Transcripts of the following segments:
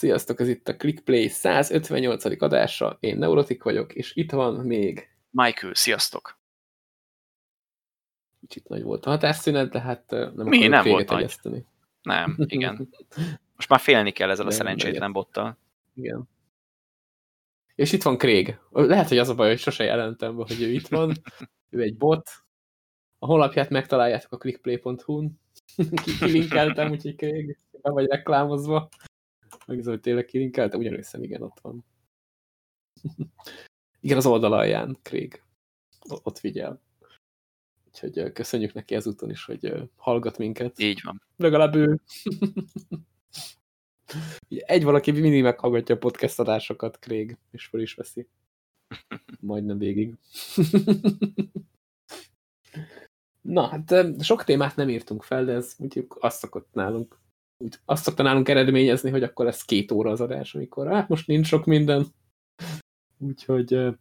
Sziasztok, ez itt a ClickPlay 158. adása. Én Neurotik vagyok, és itt van még... Michael, sziasztok! Kicsit nagy volt a hatásszünet, de hát nem Mi? Nem volt nagy. Nem, igen. Most már félni kell ezzel a szerencsétlen bottal. Igen. És itt van Craig. Lehet, hogy az a baj, hogy sose jelentem be, hogy ő itt van. ő egy bot. A honlapját megtaláljátok a clickplay.hu-n. Kilinkeltem, úgyhogy Craig be vagy reklámozva. Megnézem, hogy tényleg kilinkelte, ugyanúgy igen, ott van. igen, az oldalalján, Craig. Ott figyel. Úgyhogy köszönjük neki ezúton is, hogy hallgat minket. Így van. Legalább ő. Egy valaki mindig meghallgatja a podcast adásokat, Craig, és fel is veszi. Majdnem végig. Na, hát sok témát nem írtunk fel, de ez úgy azt szokott nálunk úgy azt szokta nálunk eredményezni, hogy akkor lesz két óra az adás, amikor hát most nincs sok minden. Úgyhogy uh,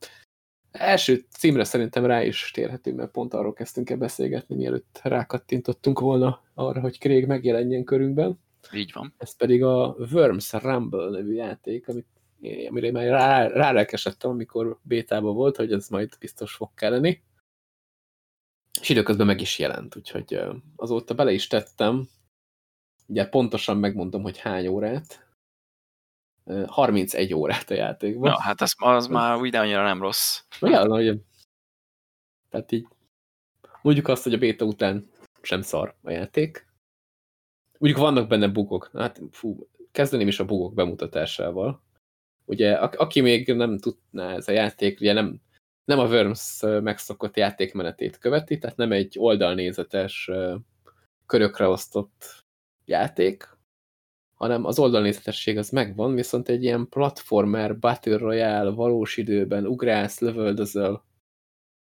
első címre szerintem rá is térhetünk, mert pont arról kezdtünk el beszélgetni, mielőtt rákattintottunk volna arra, hogy Craig megjelenjen körünkben. Így van. Ez pedig a Worms Rumble nevű játék, amit, amire már rá, rálelkesedtem, amikor bétában volt, hogy ez majd biztos fog kelleni. És időközben meg is jelent, úgyhogy azóta bele is tettem, Ugye pontosan megmondom, hogy hány órát. 31 órát a játékban. Ja, hát az, az már úgy annyira nem rossz. Ja, ugye. Tehát így mondjuk azt, hogy a béta után sem szar a játék. Mondjuk vannak benne bugok. Hát fú, kezdeném is a bugok bemutatásával. Ugye, aki még nem tudná ez a játék, ugye nem, nem a Worms megszokott játékmenetét követi, tehát nem egy oldalnézetes, körökre osztott játék, hanem az oldalnézetesség az megvan, viszont egy ilyen platformer, Battle Royale, valós időben ugrálsz, lövöldözöl,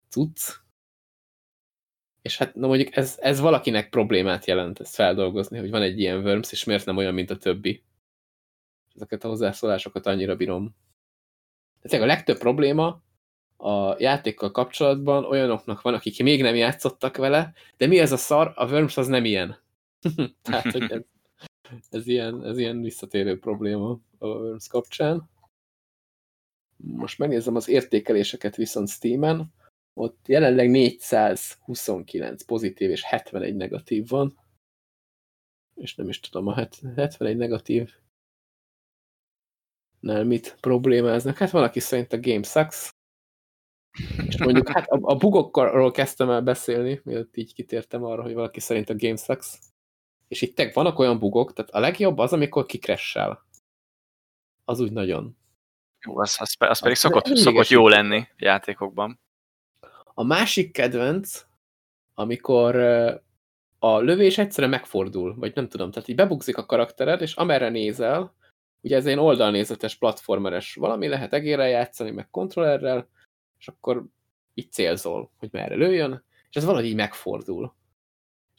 cucc. És hát, na mondjuk ez, ez valakinek problémát jelent ezt feldolgozni, hogy van egy ilyen Worms, és miért nem olyan, mint a többi. Ezeket a hozzászólásokat annyira bírom. Tehát a legtöbb probléma a játékkal kapcsolatban olyanoknak van, akik még nem játszottak vele, de mi ez a szar? A Worms az nem ilyen. Tehát, hogy ez, ez, ilyen, ez ilyen visszatérő probléma a Worms kapcsán. Most megnézem az értékeléseket viszont Steam-en. Ott jelenleg 429 pozitív és 71 negatív van. És nem is tudom, a 71 negatív nem mit problémáznak. Hát van, szerint a game sucks. És mondjuk hát a, a bugokról kezdtem el beszélni, mielőtt így kitértem arra, hogy valaki szerint a game sucks és itt vannak olyan bugok, tehát a legjobb az, amikor kikressel. Az úgy nagyon. Jó, az, az, az pedig szokott, szokott jó lenni játékokban. A másik kedvenc, amikor a lövés egyszerűen megfordul, vagy nem tudom, tehát így bebugzik a karaktered, és amerre nézel, ugye ez egy oldalnézetes, platformeres valami, lehet egérrel játszani, meg kontrollerrel, és akkor így célzol, hogy merre lőjön, és ez valahogy így megfordul.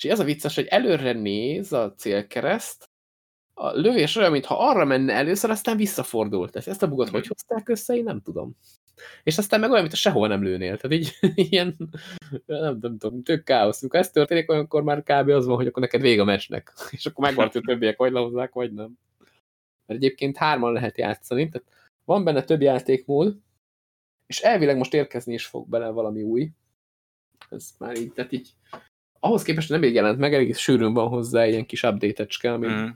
És az a vicces, hogy előre néz a célkereszt, a lövés olyan, mintha arra menne először, aztán visszafordult. Tehát ezt a bugot hogy hozták össze, én nem tudom. És aztán meg olyan, mint a sehol nem lőnél. Tehát így ilyen, nem, nem tudom, tök káosz. Amikor ez történik, olyankor már kb. az van, hogy akkor neked vége a meccsnek. És akkor megvan, hogy a többiek vagy lehozzák, vagy nem. Mert egyébként hárman lehet játszani. Tehát van benne több játékmód, és elvileg most érkezni is fog bele valami új. Ez már így, tehát így ahhoz képest nem jelent meg, elég sűrűn van hozzá ilyen kis update-ecske, ami mm.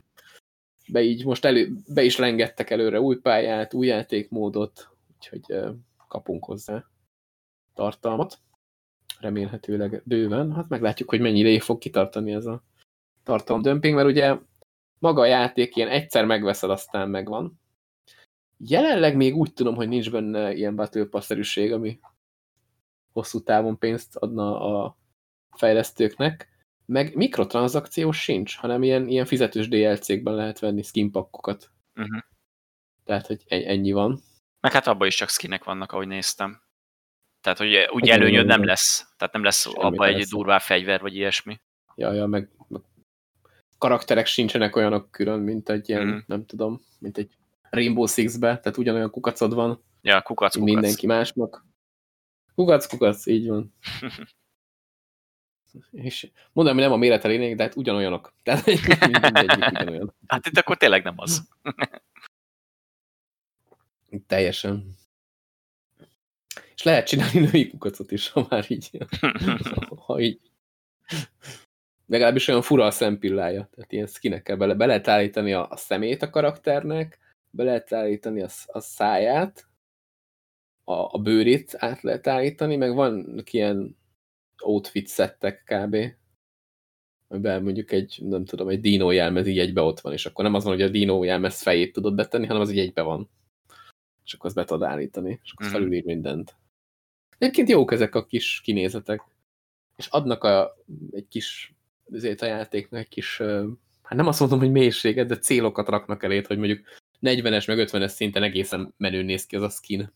be így most elő, be is lengettek előre új pályát, új játékmódot, úgyhogy kapunk hozzá tartalmat. Remélhetőleg bőven. Hát meglátjuk, hogy mennyi ideig fog kitartani ez a tartalomdömping, mert ugye maga a játék ilyen egyszer megveszed, aztán megvan. Jelenleg még úgy tudom, hogy nincs benne ilyen Battle Pass-szerűség, ami hosszú távon pénzt adna a fejlesztőknek, meg mikrotranszakciós sincs, hanem ilyen, ilyen fizetős DLC-kben lehet venni skinpakkokat. Uh mhm. -huh. Tehát, hogy ennyi van. Meg hát abban is csak skinek vannak, ahogy néztem. Tehát, hogy úgy hát előnyöd nem lesz. Tehát nem lesz abban egy durvá fegyver, vagy ilyesmi. Ja, ja, meg, meg karakterek sincsenek olyanok külön, mint egy ilyen, mm. nem tudom, mint egy Rainbow Six-be, tehát ugyanolyan kukacod van. Ja, kukac, kukac. Mindenki másnak. Kukac, kukac, így van. és mondom, hogy nem a méret a lényeg, de hát ugyanolyanok. Tehát ugyanolyan. Hát itt akkor tényleg nem az. Teljesen. És lehet csinálni női kukacot is, ha már így. ha így. Legalábbis olyan fura a szempillája. Tehát ilyen skinekkel bele, be lehet állítani a, a szemét a karakternek, be lehet állítani a, a száját, a, a bőrét át lehet állítani, meg van ilyen outfit szettek kb. Amiben mondjuk egy, nem tudom, egy dino jelmez így egybe ott van, és akkor nem az van, hogy a dino jelmez fejét tudod betenni, hanem az így egybe van. És akkor azt be tudod állítani, és akkor mm felülír mindent. Egyébként jók ezek a kis kinézetek. És adnak a, egy kis, azért a játéknak egy kis, hát nem azt mondom, hogy mélységet, de célokat raknak elét, hogy mondjuk 40-es meg 50-es szinten egészen menő néz ki az a skin.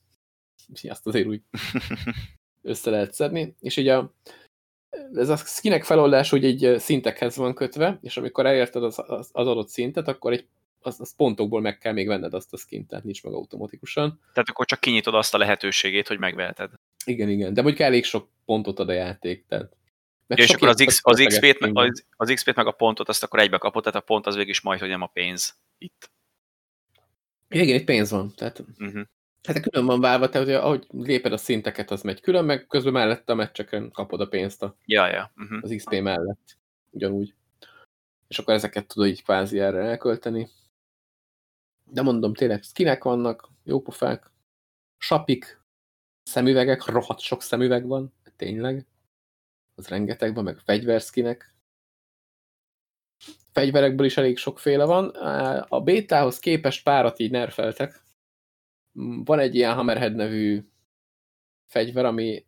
Azt azért úgy össze lehet szedni. És így a, ez a skinek feloldás úgy egy szintekhez van kötve, és amikor elérted az, az, az adott szintet, akkor egy az, az pontokból meg kell még venned azt a skint, tehát nincs meg automatikusan. Tehát akkor csak kinyitod azt a lehetőségét, hogy megveheted. Igen, igen, de mondjuk elég sok pontot ad a játék, tehát ja, és akkor az, X, az XP-t meg, az, az XP meg a pontot, azt akkor egybe kapod, tehát a pont az végig is majd, hogy nem a pénz itt. Igen, itt pénz van. Tehát, uh mhm. -huh. Hát külön van válva, tehát hogy ahogy léped a szinteket, az megy külön, meg közben mellette a meccseken kapod a pénzt a, ja, ja. Uh mhm. -huh. az XP mellett. Ugyanúgy. És akkor ezeket tudod így kvázi erre elkölteni. De mondom, tényleg skinek vannak, jópofák, sapik, szemüvegek, rohadt sok szemüveg van, tényleg. Az rengeteg van, meg fegyverszkinek. Fegyverekből is elég sokféle van. A bétához képest párat így nerfeltek. Van egy ilyen Hammerhead nevű fegyver, ami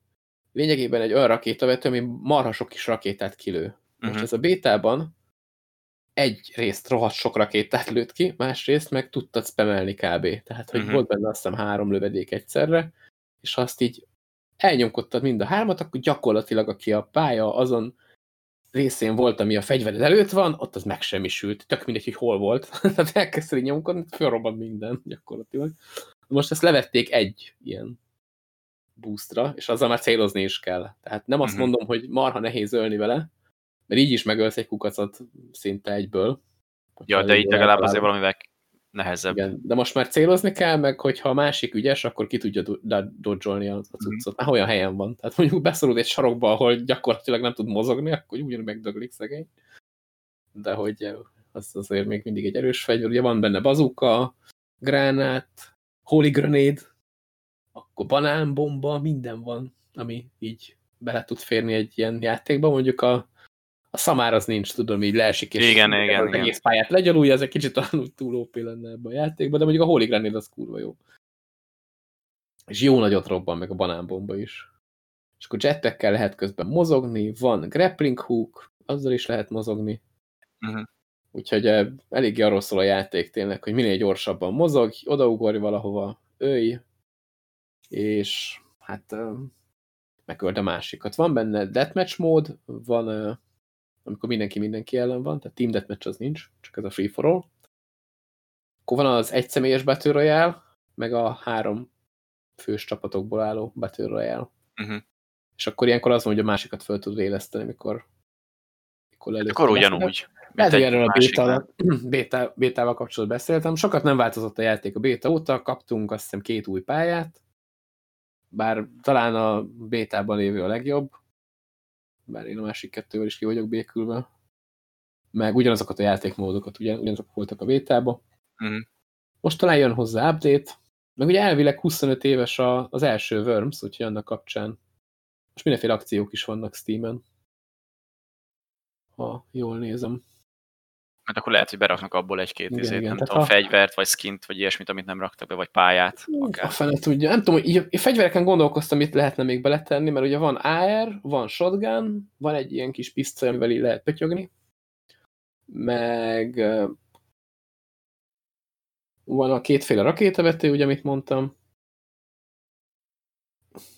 lényegében egy olyan rakétavető, ami marha sok kis rakétát kilő. Most uh mhm. -huh. ez a bétában egy részt rohadt sok rakétát lőtt ki, másrészt meg tudtad spamelni kb. Tehát, hogy uh -huh. volt benne azt hiszem három lövedék egyszerre, és azt így elnyomkodtad mind a hármat, akkor gyakorlatilag aki a pálya azon részén volt, ami a fegyvered előtt van, ott az megsemmisült. Tök mindegy, hogy hol volt. Tehát elkezdted nyomkodni, fölrobbant minden gyakorlatilag. Most ezt levették egy ilyen boostra, és azzal már célozni is kell. Tehát nem azt uh mhm. -huh. mondom, hogy marha nehéz ölni vele, mert így is megölsz egy kukacot szinte egyből. Ja, de így legalább azért valamivel nehezebb. Igen, de most már célozni kell, meg hogyha a másik ügyes, akkor ki tudja dodge-olni a, a mhm. cuccot. Már olyan helyen van. Tehát mondjuk beszorul egy sarokba, ahol gyakorlatilag nem tud mozogni, akkor ugyanúgy megdöglik szegény. De hogy az azért még mindig egy erős fegyver. Ugye van benne bazuka, gránát, holy grenade, akkor banánbomba, minden van, ami így bele tud férni egy ilyen játékba. Mondjuk a a szamár az nincs, tudom, így leesik, és igen, igen, az igen. egész pályát legyalulja, ez egy kicsit talán túl OP lenne ebben a játékban, de mondjuk a Holy Grenade az kurva jó. És jó nagyot robban, meg a banánbomba is. És akkor jetpackkel lehet közben mozogni, van grappling hook, azzal is lehet mozogni. Uh mhm. -huh. Úgyhogy eléggé arról szól a játék tényleg, hogy minél gyorsabban mozog, odaugorj valahova, ölj, és hát megöld a másikat. Van benne deathmatch mód, van amikor mindenki mindenki ellen van, tehát Team Deathmatch az nincs, csak ez a free for all. Akkor van az egyszemélyes Battle Royale, meg a három fős csapatokból álló Battle Royale. Uh -huh. És akkor ilyenkor az van, hogy a másikat fel tud éleszteni, mikor, mikor előtt. Akkor ugyanúgy. Lehet, hogy erről a bétával, béta, bétával kapcsolatban beszéltem. Sokat nem változott a játék a béta óta, kaptunk azt hiszem két új pályát, bár talán a bétában lévő a legjobb, bár én a másik kettővel is ki vagyok békülve. Meg ugyanazokat a játékmódokat, ugye, ugyanazok voltak a vétába. Mm. Most talán jön hozzá update, meg ugye elvileg 25 éves a, az első Worms, úgyhogy annak kapcsán most mindenféle akciók is vannak Steam-en. Ha jól nézem. Hát akkor lehet, hogy beraknak abból egy-két izét, nem tudom, ha... fegyvert, vagy skint, vagy ilyesmit, amit nem raktak be, vagy pályát. Akár. A fene tudja. Nem tudom, így, így fegyvereken gondolkoztam, mit lehetne még beletenni, mert ugye van AR, van shotgun, van egy ilyen kis pisztoly, amivel így lehet pötyögni, meg van a kétféle rakétavető, ugye, amit mondtam.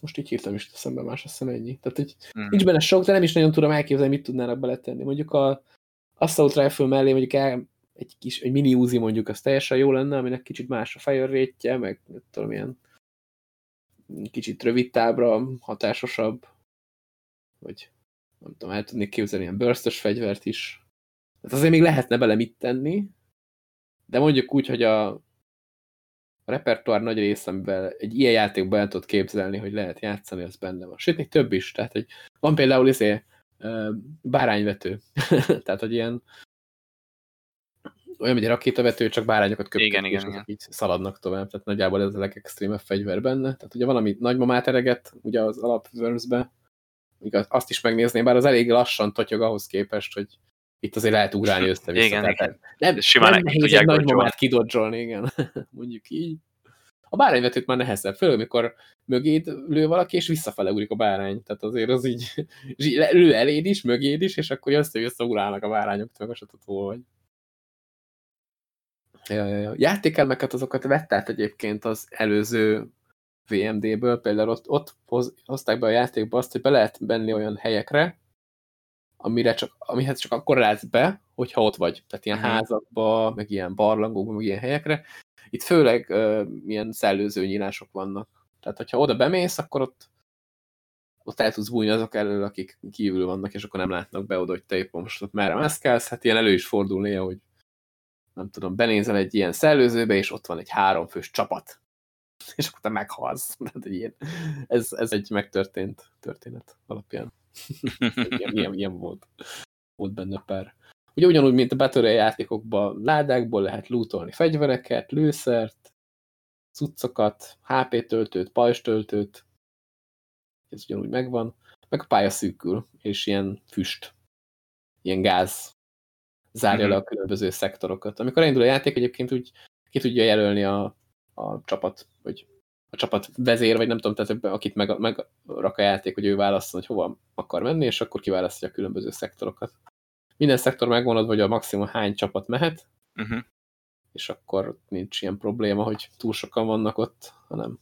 Most így hirtelen is eszembe más, azt hiszem ennyi. Tehát hogy hmm. nincs benne sok, de nem is nagyon tudom elképzelni, mit tudnának beletenni. Mondjuk a Assault Rifle mellé mondjuk el egy kis, egy mini Uzi mondjuk, az teljesen jó lenne, aminek kicsit más a fejörrétje, meg nem tudom, ilyen kicsit rövid tábra, hatásosabb, vagy nem tudom, el tudnék képzelni ilyen burstos fegyvert is. Tehát azért még lehetne bele mit tenni, de mondjuk úgy, hogy a repertoár nagy része, amivel egy ilyen játékban el tudod képzelni, hogy lehet játszani, az benne van. Sőt, még több is. Tehát, hogy van például izé, bárányvető. Tehát, hogy ilyen olyan, hogy egy rakétavető, csak bárányokat köpnek, igen, igen, igen. így szaladnak tovább. Tehát nagyjából ez a legextrémebb fegyver benne. Tehát ugye valami nagymamát ereget, ugye az alap be igaz, azt is megnézném, bár az elég lassan totyog ahhoz képest, hogy itt azért lehet ugrálni össze-vissza. Igen, igen. Nem, Simán nem nehéz egy nagymamát kidodzsolni, igen. Mondjuk így. A bárányvetőt már nehezebb, főleg, amikor mögéd lő valaki, és visszafele ugrik a bárány. Tehát azért az így lő eléd is, mögéd is, és akkor össze-vissza ugrálnak a bárányok, meg a hol vagy. Ja, ja, ja. Játékelmeket azokat vett át egyébként az előző VMD-ből, például ott, ott hoz, hozták be a játékba azt, hogy be lehet menni olyan helyekre, amire csak, amihez csak akkor látsz be, hogyha ott vagy. Tehát ilyen mhm. házakba, meg ilyen barlangokba, meg ilyen helyekre. Itt főleg uh, milyen szellőző nyílások vannak. Tehát, hogyha oda bemész, akkor ott ott el tudsz bújni azok elől, akik kívül vannak, és akkor nem látnak be oda, hogy te éppen most ott merre meszkelsz. Hát ilyen elő is fordul néha, hogy nem tudom, benézel egy ilyen szellőzőbe, és ott van egy háromfős csapat. És akkor te meghalsz. Tehát, ilyen, ez, ez egy megtörtént történet alapján. ilyen, ilyen, ilyen volt. Volt benne pár. Ugye ugyanúgy, mint a betörő játékokban ládákból lehet lootolni fegyvereket, lőszert, cuccokat, HP töltőt, pajzstöltőt. Ez ugyanúgy megvan. Meg a pálya szűkül, és ilyen füst, ilyen gáz zárja le a különböző szektorokat. Amikor elindul a játék, egyébként úgy ki tudja jelölni a, a csapat, vagy a csapat vezér, vagy nem tudom, tehát akit meg, meg rak a játék, hogy ő válaszol, hogy hova akar menni, és akkor kiválasztja a különböző szektorokat. Minden szektor megvonod, hogy a maximum hány csapat mehet, uh -huh. és akkor nincs ilyen probléma, hogy túl sokan vannak ott, hanem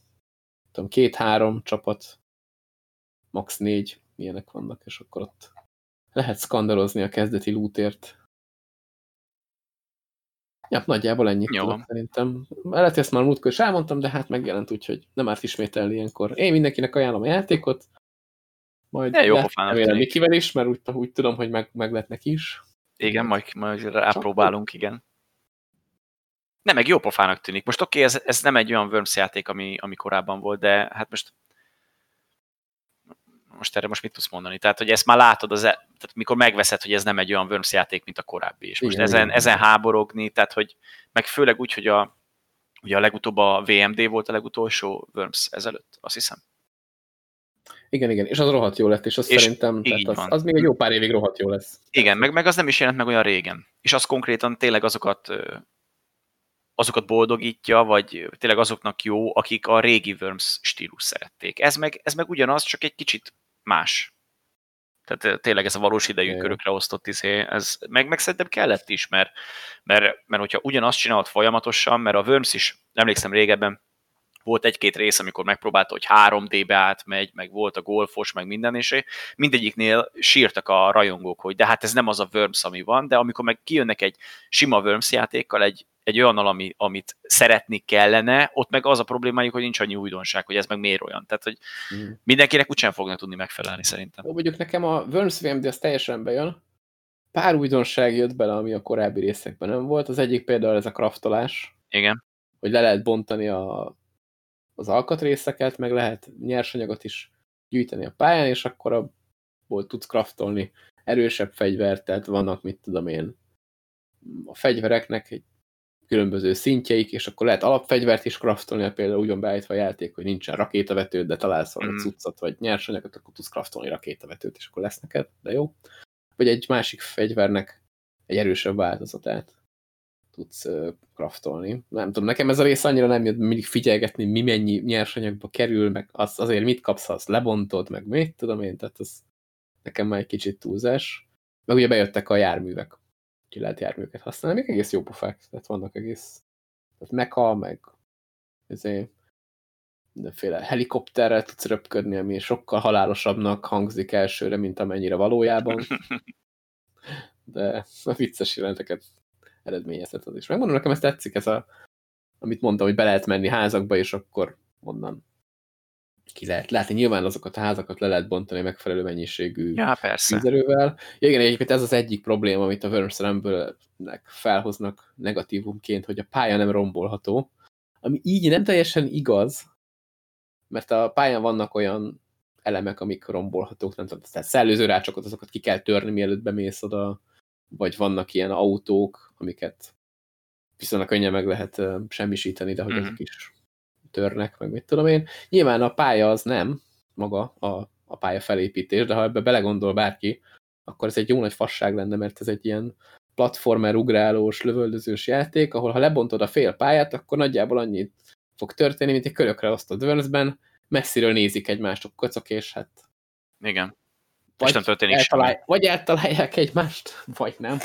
tudom, két-három csapat, max. négy ilyenek vannak, és akkor ott lehet skandalozni a kezdeti lootért. Ja, nagyjából ennyit Jó. tudok szerintem. Lehet, ezt már múltkor is elmondtam, de hát megjelent úgy, hogy nem árt ismételni ilyenkor. Én mindenkinek ajánlom a játékot, majd ja, jó remélem Mikivel is, mert úgy, úgy tudom, hogy meg, meg lett neki is. Igen, majd, majd rápróbálunk, igen. Nem, meg jó pofának tűnik. Most oké, okay, ez, ez nem egy olyan Worms játék, ami, ami korábban volt, de hát most most erre most mit tudsz mondani? Tehát, hogy ezt már látod, az, e, tehát mikor megveszed, hogy ez nem egy olyan Worms játék, mint a korábbi. És most igen, ezen, igen. ezen háborogni, tehát, hogy meg főleg úgy, hogy a, ugye a legutóbb a VMD volt a legutolsó Worms ezelőtt, azt hiszem. Igen, igen, és az rohadt jó lett, és azt és szerintem tehát az, az még egy jó pár évig rohadt jó lesz. Igen, meg, meg az nem is jelent meg olyan régen. És az konkrétan tényleg azokat azokat boldogítja, vagy tényleg azoknak jó, akik a régi Worms stílus szerették. Ez meg, ez meg ugyanaz, csak egy kicsit más. Tehát tényleg ez a valós idejű körökre osztott izé, ez meg, meg szerintem kellett is, mert, mert, mert hogyha ugyanazt csinálod folyamatosan, mert a Worms is, emlékszem régebben, volt egy-két rész, amikor megpróbálta, hogy 3D-be átmegy, meg volt a golfos, meg minden, és mindegyiknél sírtak a rajongók, hogy de hát ez nem az a Worms, ami van, de amikor meg kijönnek egy sima Worms játékkal, egy egy olyannal, ami, amit szeretni kellene, ott meg az a problémájuk, hogy nincs annyi újdonság, hogy ez meg miért olyan. Tehát, hogy mm. mindenkinek úgysem fognak tudni megfelelni szerintem. Ó, mondjuk nekem a Worms VMD az teljesen bejön. Pár újdonság jött bele, ami a korábbi részekben nem volt. Az egyik például ez a kraftolás. Igen. Hogy le lehet bontani a, az alkatrészeket, meg lehet nyersanyagot is gyűjteni a pályán, és akkor abból tudsz kraftolni erősebb fegyvert, tehát vannak, mit tudom én, a fegyvereknek egy különböző szintjeik, és akkor lehet alapfegyvert is craftolni, például úgy van beállítva a játék, hogy nincsen rakétavetőd, de találsz valami mm. cuccot, vagy nyersanyagot, akkor tudsz craftolni rakétavetőt, és akkor lesz neked, de jó. Vagy egy másik fegyvernek egy erősebb változatát tudsz craftolni. Nem tudom, nekem ez a rész annyira nem jött mindig figyelgetni, mi mennyi nyersanyagba kerül, meg az, azért mit kapsz, ha azt lebontod, meg mit tudom én, tehát az nekem már egy kicsit túlzás. Meg ugye bejöttek a járművek, ki lehet járműket használni, még egész jó pofák, tehát vannak egész, tehát mecha, meg ezért mindenféle helikopterrel tudsz röpködni, ami sokkal halálosabbnak hangzik elsőre, mint amennyire valójában. De a vicces jelenteket eredményezhet az is. Megmondom, nekem ezt tetszik, ez a, amit mondtam, hogy be lehet menni házakba, és akkor onnan ki lehet látni. Nyilván azokat a házakat le lehet bontani megfelelő mennyiségű ja, persze. Ja, igen, egyébként ez az egyik probléma, amit a Worms Rumble-nek felhoznak negatívumként, hogy a pálya nem rombolható. ami így nem teljesen igaz, mert a pályán vannak olyan elemek, amik rombolhatók, nem tudom, tehát szellőző rácsokot, azokat ki kell törni, mielőtt bemész oda, vagy vannak ilyen autók, amiket viszonylag könnyen meg lehet semmisíteni, de hogy mm. azok is törnek, meg mit tudom én. Nyilván a pálya az nem maga a, a pálya felépítés, de ha ebbe belegondol bárki, akkor ez egy jó nagy fasság lenne, mert ez egy ilyen platformer, ugrálós, lövöldözős játék, ahol ha lebontod a fél pályát, akkor nagyjából annyit fog történni, mint egy körökre osztott Worms-ben, messziről nézik egymást a kocok, és hát... Igen. Vagy, és nem történik eltalálj, semmi. vagy eltalálják egymást, vagy nem.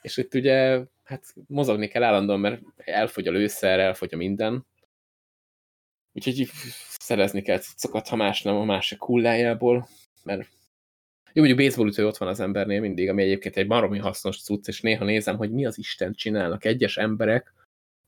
És itt ugye, hát mozogni kell állandóan, mert elfogy a lőszer, elfogy a minden. Úgyhogy szerezni kell cuccokat, ha más nem a másik hullájából, mert jó, mondjuk baseballütő ott van az embernél mindig, ami egyébként egy baromi hasznos cucc, és néha nézem, hogy mi az Isten csinálnak egyes emberek,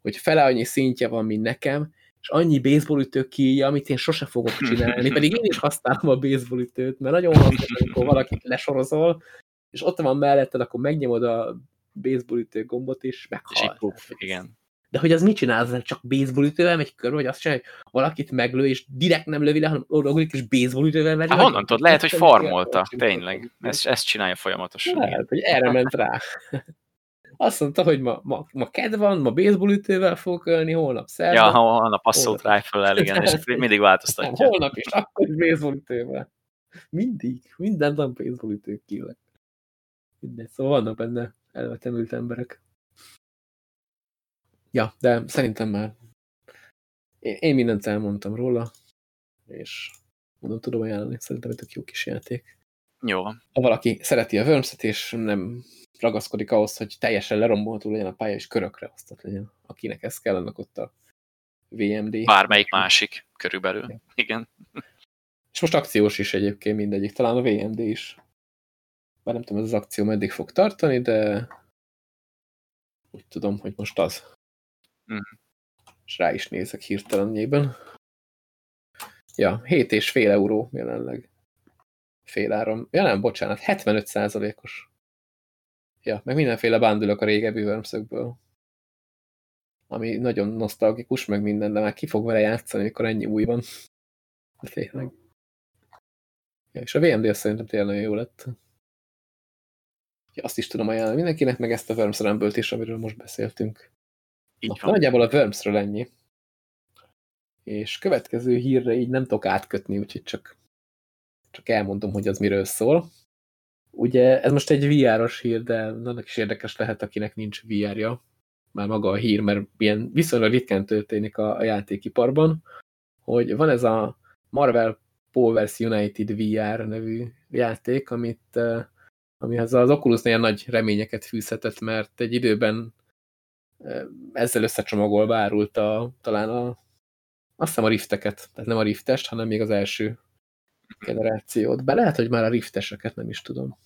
hogy fele annyi szintje van, mint nekem, és annyi baseballütő kíja, amit én sose fogok csinálni, pedig én is használom a baseballütőt, mert nagyon hasznos, amikor valakit lesorozol, és ott van melletted, akkor megnyomod a baseballütő gombot, és meghal. És igen. De hogy az mit csinál, az csak baseballütővel megy körül, vagy azt csinálja, hogy valakit meglő, és direkt nem lövi le, hanem odaglik, és baseballütővel megy. Hát honnan tudod? Lehet, hogy farmolta, tényleg. Ezt, ezt csinálja folyamatosan. Lehet, hogy erre ment rá. Azt mondta, hogy ma, ma, ma ked van, ma baseballütővel fog ölni, holnap szerda. Ja, holnap assault rifle igen, és mindig változtatja. Holnap is, akkor baseballütővel. Mindig, minden nap baseballütők kívül. Mindegy, szóval vannak benne elvetemült emberek. Ja, de szerintem már én mindent elmondtam róla, és mondom, tudom ajánlani, szerintem egy jó kis játék. Jó. Ha valaki szereti a worms és nem ragaszkodik ahhoz, hogy teljesen lerombolható legyen a pálya, és körökre osztott legyen. Akinek ez kell, annak ott a VMD. Bármelyik másik körülbelül. Ja. Igen. És most akciós is egyébként mindegyik, talán a VMD is. Bár nem tudom, ez az akció meddig fog tartani, de úgy tudom, hogy most az. Mm. És rá is nézek hirtelenjében. Ja, 7 és fél euró jelenleg. Fél áron. Ja nem, bocsánat, 75 százalékos. Ja, meg mindenféle bándulok a régebbi wormsökből. Ami nagyon nosztalgikus, meg minden, de már ki fog vele játszani, amikor ennyi új van. Tényleg. Ja, és a VMD szerintem tényleg nagyon jó lett. Ja, azt is tudom ajánlani mindenkinek, meg ezt a Worms rumble is, amiről most beszéltünk. Így Na, nagyjából a Wormsről ennyi. És következő hírre így nem tudok átkötni, úgyhogy csak, csak elmondom, hogy az miről szól. Ugye ez most egy VR-os hír, de annak is érdekes lehet, akinek nincs VR-ja. Már maga a hír, mert ilyen viszonylag ritkán történik a, a játékiparban, hogy van ez a Marvel Powers United VR nevű játék, amit, eh, amihez az oculus ilyen nagy reményeket fűzhetett, mert egy időben eh, ezzel összecsomagolva árult a, talán a, azt hiszem a rifteket, tehát nem a riftest, hanem még az első generációt. Be lehet, hogy már a rifteseket nem is tudom.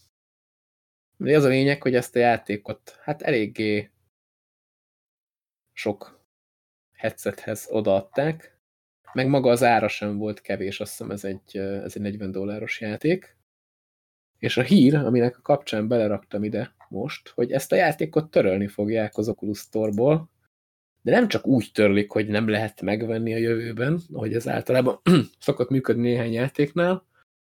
De az a lényeg, hogy ezt a játékot hát eléggé sok headsethez odaadták, meg maga az ára sem volt kevés, azt hiszem ez egy, ez egy 40 dolláros játék. És a hír, aminek a kapcsán beleraktam ide most, hogy ezt a játékot törölni fogják az Oculus Store-ból, de nem csak úgy törlik, hogy nem lehet megvenni a jövőben, ahogy ez általában szokott működni néhány játéknál,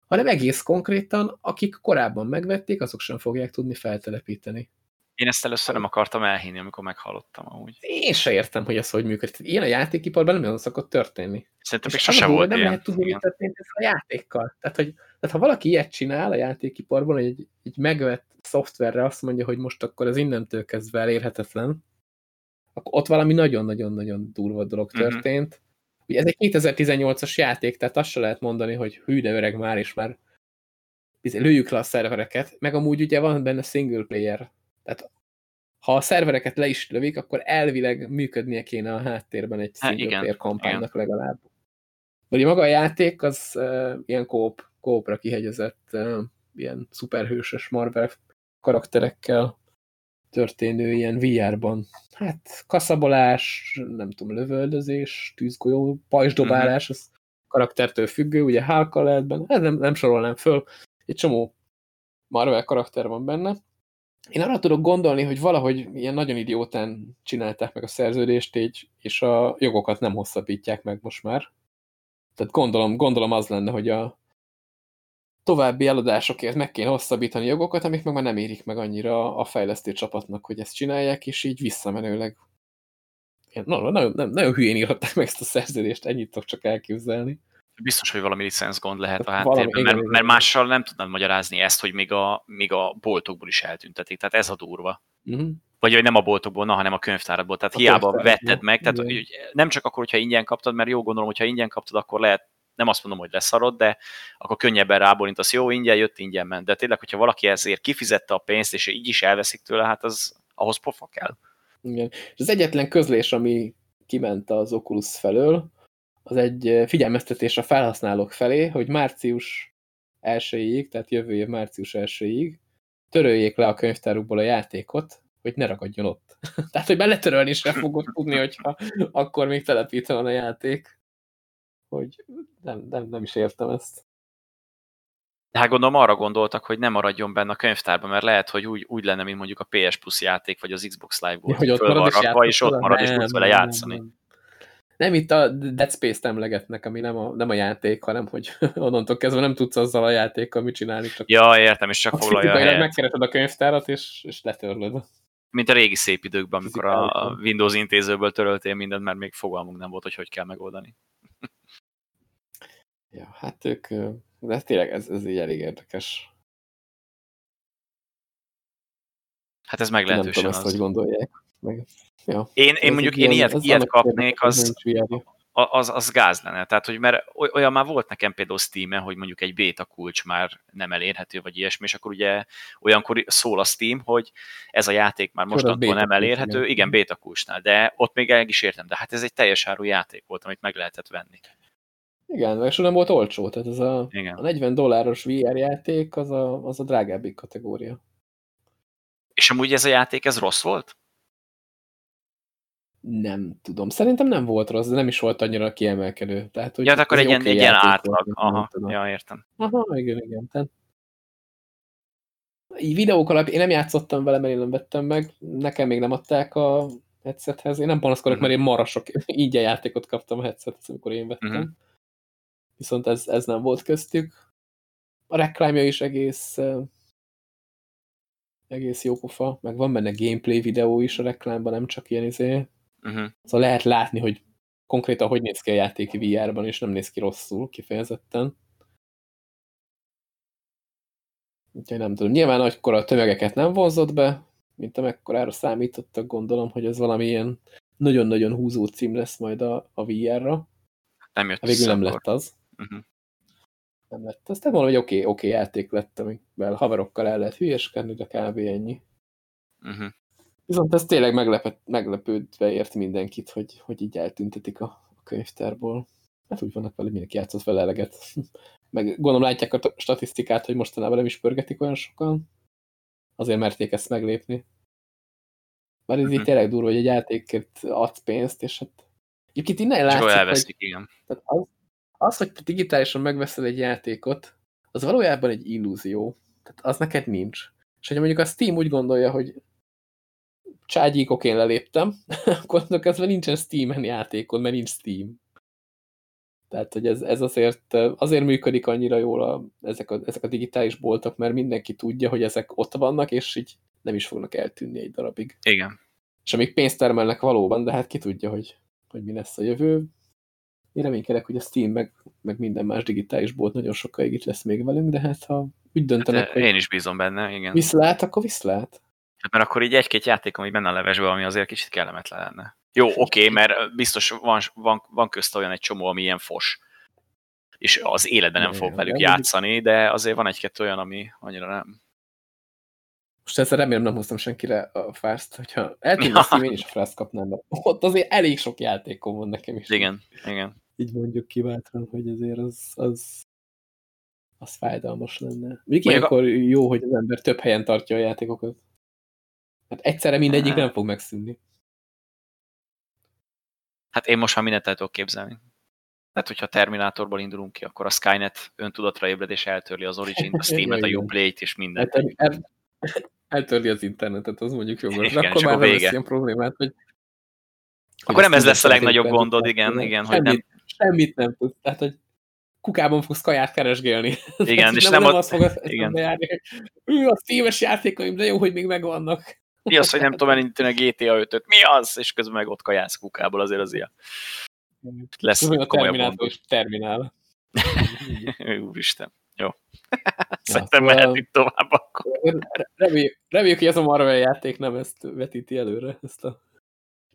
hanem egész konkrétan, akik korábban megvették, azok sem fogják tudni feltelepíteni. Én ezt először nem akartam elhinni, amikor meghallottam amúgy. Én se értem, hogy ez hogy működik. Ilyen a játékiparban nem olyan szokott történni. Szerintem még sose volt nem ilyen. lehet tudni, mit történt a játékkal. Tehát, hogy, tehát ha valaki ilyet csinál a játékiparban, hogy egy, egy megvett szoftverre azt mondja, hogy most akkor ez innentől kezdve elérhetetlen, akkor ott valami nagyon-nagyon-nagyon durva dolog mhm. történt. Uh -huh. Ugye ez egy 2018-as játék, tehát azt se lehet mondani, hogy hű, de öreg már, és már lőjük le a szervereket, meg amúgy ugye van benne single player. Tehát ha a szervereket le is lövik, akkor elvileg működnie kéne a háttérben egy single igen, player kampánynak igen. legalább. Vagy maga a játék az uh, ilyen kóp, kópra kihegyezett, uh, ilyen szuperhősös Marvel karakterekkel történő ilyen VR-ban. Hát kaszabolás, nem tudom, lövöldözés, tűzgolyó, pajzsdobálás, uh-huh. az karaktertől függő, ugye Hulk lehet benne, hát nem, nem sorolnám föl, egy csomó Marvel karakter van benne, Én arra tudok gondolni, hogy valahogy ilyen nagyon idiótán csinálták meg a szerződést, így, és a jogokat nem hosszabbítják meg most már. Tehát gondolom, gondolom az lenne, hogy a további eladásokért meg kéne hosszabbítani jogokat, amik meg már nem érik meg annyira a fejlesztő csapatnak, hogy ezt csinálják, és így visszamenőleg nagyon, nagyon, nagyon, nagyon hülyén írhatták meg ezt a szerződést, ennyit tudok csak elképzelni. Biztos, hogy valami licensz gond lehet a háttérben, mert, mert mással nem tudnád magyarázni ezt, hogy még a, még a boltokból is eltüntetik. Tehát ez a durva. Uh mhm. -huh. Vagy hogy nem a boltokból, na, hanem a könyvtáratból. Tehát a hiába vetted meg. Tehát hogy nem csak akkor, hogyha ingyen kaptad, mert jó gondolom, hogyha ingyen kaptad, akkor lehet, nem azt mondom, hogy leszarod, de akkor könnyebben rábólintasz, jó, ingyen jött, ingyen ment. De tényleg, hogyha valaki ezért kifizette a pénzt, és így is elveszik tőle, hát az ahhoz pofa kell. Igen. És az egyetlen közlés, ami kiment az Oculus felől, az egy figyelmeztetés a felhasználók felé, hogy március 1 tehát jövő év március 1 töröljék le a könyvtárukból a játékot, hogy ne ragadjon ott. tehát, hogy beletörölni sem fogod tudni, hogyha akkor még telepítve van a játék. Hogy nem, nem, nem is értem ezt. Hát gondolom arra gondoltak, hogy nem maradjon benne a könyvtárban, mert lehet, hogy úgy, úgy lenne, mint mondjuk a PS Plus játék, vagy az Xbox Live volt, hogy ott marad, és, rakva, és ott marad, és tudsz vele játszani. Nem, nem itt a Dead Space-t emlegetnek, ami nem a, nem a játék, hanem hogy onnantól kezdve nem tudsz azzal a játékkal mit csinálni. Csak ja, értem, és csak foglalja a helyet. Megkeresed a könyvtárat, és, és letörlöd. Mint a régi szép időkben, amikor a Windows intézőből töröltél mindent, mert még fogalmunk nem volt, hogy hogy kell megoldani. Ja, hát ők de tényleg ez, ez így elég érdekes. Hát ez meglehetősen Nem tudom ezt, hogy gondolják. Meg, ja. Én, én mondjuk én ilyet, ilyet kapnék, az, az, az gáz lenne. Tehát, hogy mert olyan már volt nekem például steam hogy mondjuk egy beta kulcs már nem elérhető, vagy ilyesmi, és akkor ugye olyankor szól a Steam, hogy ez a játék már mostantól nem elérhető, igen, igen, beta kulcsnál, de ott még el is értem, de hát ez egy teljes áru játék volt, amit meg lehetett venni. Igen, és nem volt olcsó, tehát ez a, Igen. a 40 dolláros VR játék az a, az a drágábbik kategória. És amúgy ez a játék, ez rossz volt? Nem tudom. Szerintem nem volt rossz, de nem is volt annyira kiemelkedő. Tehát, hogy ja, hát akkor egy, ilyen, egy ilyen átlag. Volt, Aha, ja, értem. Aha, igen, igen. Tehát, így videók alapján, én nem játszottam vele, mert én nem vettem meg. Nekem még nem adták a headsethez. Én nem panaszkodok, -huh. mert én marra sok ingyen játékot kaptam a headsethez, amikor én vettem. Uh mhm. Viszont ez, ez nem volt köztük. A reklámja is egész egész jó pofa, meg van benne gameplay videó is a reklámban, nem csak ilyen izé. Uh mhm. -huh. Szóval lehet látni, hogy konkrétan hogy néz ki a játék VR-ban, és nem néz ki rosszul kifejezetten. Úgyhogy nem tudom. Nyilván akkor a tömegeket nem vonzott be, mint amekkorára számítottak, gondolom, hogy ez valami ilyen nagyon-nagyon húzó cím lesz majd a, a VR-ra. Nem jött Végül nem lett az. Uh-huh. Nem lett. Aztán valami oké, okay, oké okay játék lett, amivel haverokkal el lehet hülyeskedni, de kb. ennyi. Uh-huh. Viszont ez tényleg meglepet, meglepődve ért mindenkit, hogy, hogy így eltüntetik a, a könyvtárból. Hát úgy vannak vele, mindenki játszott vele eleget. Meg gondolom látják a statisztikát, hogy mostanában nem is pörgetik olyan sokan. Azért merték ezt meglépni. Mert ez uh -huh. így tényleg durva, hogy egy játékért adsz pénzt, és hát Egyébként innen látszik, hogy, igen. Tehát az, az, hogy digitálisan megveszel egy játékot, az valójában egy illúzió. Tehát az neked nincs. És hogyha mondjuk a Steam úgy gondolja, hogy cságyíkok én leléptem, akkor közben nincsen Steam-en játékod, mert nincs Steam. Tehát, hogy ez, ez azért, azért működik annyira jól a, ezek, a, ezek a digitális boltok, mert mindenki tudja, hogy ezek ott vannak, és így nem is fognak eltűnni egy darabig. Igen. És amíg pénzt termelnek valóban, de hát ki tudja, hogy, hogy mi lesz a jövő. Én reménykedek, hogy a Steam meg, meg minden más digitális bolt nagyon sokáig itt lesz még velünk, de hát ha úgy döntenek, hát, hogy én is bízom benne, igen. Viszlát, akkor viszlát. Hát mert akkor így egy-két játék, ami benne a levesbe, ami azért kicsit kellemetlen lenne. Jó, oké, okay, mert biztos van, van, van közt olyan egy csomó, ami ilyen fos. És az életben nem fog velük játszani, de azért van egy-kettő olyan, ami annyira nem. Most ezzel remélem nem hoztam senkire a fászt, hogyha eltűnne ja. én is a fászt kapnám, mert ott azért elég sok játékom van nekem is. Igen, igen. Így mondjuk kiváltan, hogy azért az, az, az fájdalmas lenne. Még ilyenkor a... jó, hogy az ember több helyen tartja a játékokat. Hát egyszerre mindegyik nem fog megszűnni. Hát én most már mindent el tudok képzelni. Tehát, hogyha Terminátorból indulunk ki, akkor a Skynet öntudatra ébred és eltörli az Origin, a Steam-et, a Uplay-t és mindent. Hát, eltörli az internetet, az mondjuk jogos. Igen, akkor már nem lesz ilyen problémát, hogy... Akkor nem ez lesz a legnagyobb gondod, igen, igen, hogy nem, semmit nem tudsz. Tehát, hogy kukában fogsz kaját keresgélni. igen, és nem, nem, nem azt fogod igen. járni, ő, a Steam-es játékaim, de jó, hogy még megvannak. Mi az, hogy nem tudom elindítani a GTA 5-öt? Mi az? És közben meg ott kajász kukából, azért az ilyen. Lesz a komolyabb Terminátor Terminál. Úristen. Jó. Szerintem szóval- mehetünk tovább akkor. Reméljük, reméljük, hogy ez a Marvel játék nem ezt vetíti előre, ezt a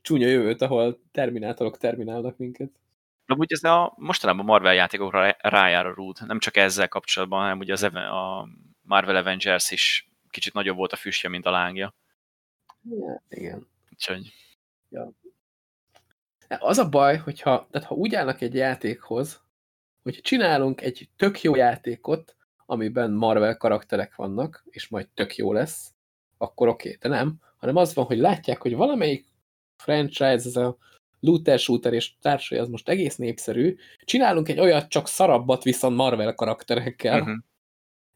csúnya jövőt, ahol terminátorok terminálnak minket. De úgy ez a mostanában Marvel játékokra rá- rájár a rúd. Nem csak ezzel kapcsolatban, hanem ugye az a Marvel Avengers is kicsit nagyobb volt a füstje, mint a lángja. Ja, igen. Úgyhogy Az a baj, hogyha, tehát ha úgy állnak egy játékhoz, hogy csinálunk egy tök jó játékot, amiben Marvel karakterek vannak, és majd tök jó lesz, akkor oké, okay, de nem, hanem az van, hogy látják, hogy valamelyik franchise, ez a looter shooter és társai, az most egész népszerű, csinálunk egy olyat csak szarabbat viszont Marvel karakterekkel, uh-huh.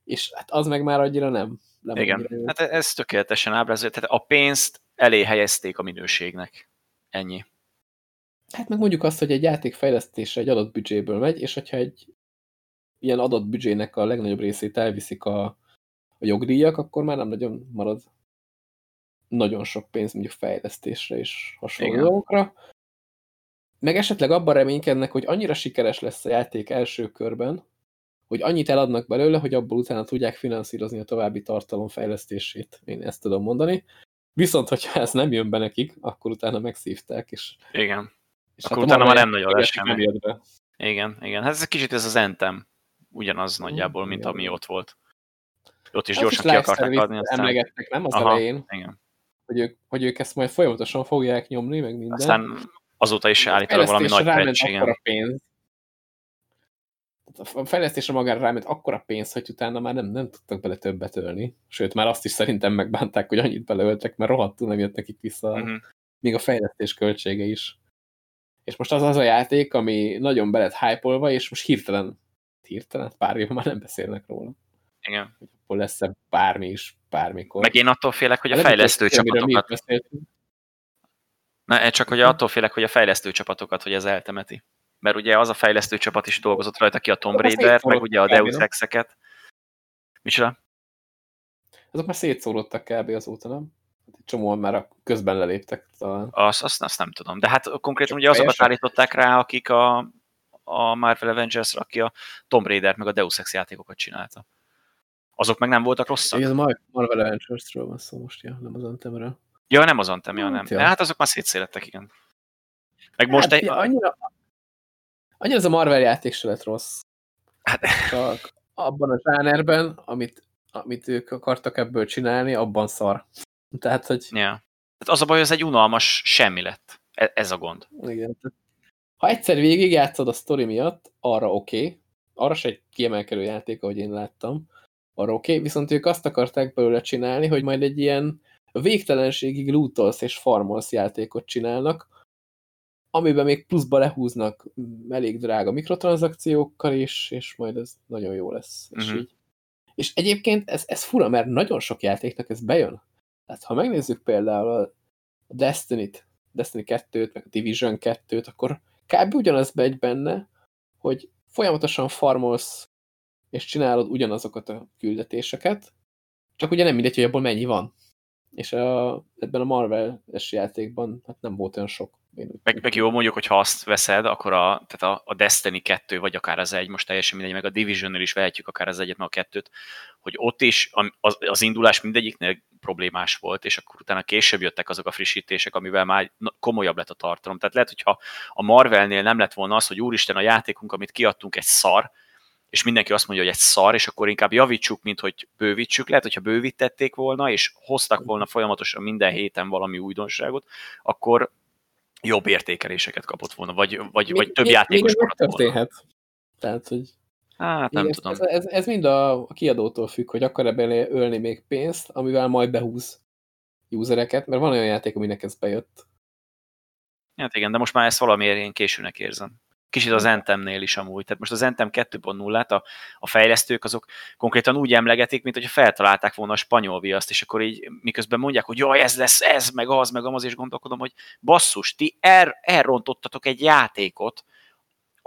és hát az meg már annyira nem. nem igen. annyira. Hát ez tökéletesen ábrázolja. Tehát a pénzt elé helyezték a minőségnek. Ennyi. Hát meg mondjuk azt, hogy egy játék fejlesztése egy adott büdzséből megy, és hogyha egy ilyen adott büdzsének a legnagyobb részét elviszik a, a jogdíjak, akkor már nem nagyon marad nagyon sok pénz mondjuk fejlesztésre és hasonló Igen. dolgokra. Meg esetleg abban reménykednek, hogy annyira sikeres lesz a játék első körben, hogy annyit eladnak belőle, hogy abból utána tudják finanszírozni a további tartalom fejlesztését. Én ezt tudom mondani. Viszont, hogyha ez nem jön be nekik, akkor utána megszívták, és Igen. És Akkor a utána már nem nagyon lesz semmi. Igen, igen. Hát ez egy kicsit ez az Entem. Ugyanaz nagyjából, mint igen. ami ott volt. Ott is Azt gyorsan is ki akarták adni, aztán... emlegettek, nem az Aha, elején, igen. hogy ők, hogy ők ezt majd folyamatosan fogják nyomni, meg minden. Aztán azóta is állítólag valami nagy igen. akkora pénz. A fejlesztésre magára ráment akkora pénz, hogy utána már nem, nem tudtak bele többet ölni. Sőt, már azt is szerintem megbánták, hogy annyit beleöltek, mert rohadtul nem jött nekik vissza, uh Mhm. -huh. még a fejlesztés költsége is. És most az az a játék, ami nagyon belet hype és most hirtelen, hirtelen, pár éve már nem beszélnek róla. Igen. Akkor lesz-e bármi is, bármikor. Meg én attól félek, hogy a Nem fejlesztő csapatokat... Na, csak hogy attól félek, hogy a fejlesztő csapatokat, hogy ez eltemeti. Mert ugye az a fejlesztő csapat is dolgozott rajta ki a Tomb Raider, meg ugye a Deus? Ex-eket. Micsoda? Azok már szétszórodtak kb. azóta, nem? Hát csomóan már a közben leléptek talán. Azt, azt, azt nem tudom. De hát konkrétan Csak ugye azokat fejesek? állították rá, akik a, a Marvel avengers aki a Tomb Raider meg a Deus Ex játékokat csinálta. Azok meg nem voltak rosszak. Igen, a Mar- Marvel Avengers-ről van szó most, ja, nem az Antemről. Ja, nem az Anthem, ja, Hát, nem. ja. De hát azok már szétszélettek, igen. Meg most hát, egy... annyira, annyira ez a Marvel játék se lett rossz. Hát, Csak abban a zsánerben, amit, amit ők akartak ebből csinálni, abban szar. Tehát, hogy ja. Tehát az a baj, hogy ez egy unalmas semmi lett. E- Ez a gond. igen, ha egyszer végigjátszod a sztori miatt, arra oké. Okay. Arra se egy kiemelkedő játék, ahogy én láttam. Arra oké, okay. viszont ők azt akarták belőle csinálni, hogy majd egy ilyen végtelenségig lootolsz és farmolsz játékot csinálnak, amiben még pluszba lehúznak elég drága mikrotranszakciókkal is, és majd ez nagyon jó lesz. Uh -huh. és, Mhm. így. és egyébként ez, ez fura, mert nagyon sok játéknak ez bejön. Tehát ha megnézzük például a Destiny-t, Destiny 2-t, meg a Division 2-t, akkor kb. ugyanaz megy benne, hogy folyamatosan farmolsz, és csinálod ugyanazokat a küldetéseket, csak ugye nem mindegy, hogy abból mennyi van. És a, ebben a Marvel-es játékban hát nem volt olyan sok. Meg, meg jó, mondjuk, hogy ha azt veszed, akkor a, tehát a, a Destiny 2, vagy akár az egy, most teljesen mindegy, meg a division is vehetjük akár az egyet, meg a kettőt, hogy ott is az, az indulás mindegyiknél problémás volt, és akkor utána később jöttek azok a frissítések, amivel már komolyabb lett a tartalom. Tehát lehet, hogyha a Marvelnél nem lett volna az, hogy úristen, a játékunk, amit kiadtunk, egy szar, és mindenki azt mondja, hogy egy szar, és akkor inkább javítsuk, mint hogy bővítsük. Lehet, hogyha bővítették volna, és hoztak volna folyamatosan minden héten valami újdonságot, akkor jobb értékeléseket kapott volna, vagy, vagy, vagy több játékos maradt volna. Történhet. Tehát, hogy Hát nem ez, tudom. Ez, ez, ez mind a, kiadótól függ, hogy akar ebben ölni még pénzt, amivel majd behúz usereket, mert van olyan játék, aminek ez bejött. Hát igen, de most már ezt valamiért én későnek érzem. Kicsit az Anthemnél is amúgy. Tehát most az Anthem 2.0-át a, a fejlesztők azok konkrétan úgy emlegetik, mint hogyha feltalálták volna a spanyol viaszt, és akkor így miközben mondják, hogy jaj, ez lesz ez, meg az, meg az, és gondolkodom, hogy basszus, ti el, elrontottatok egy játékot,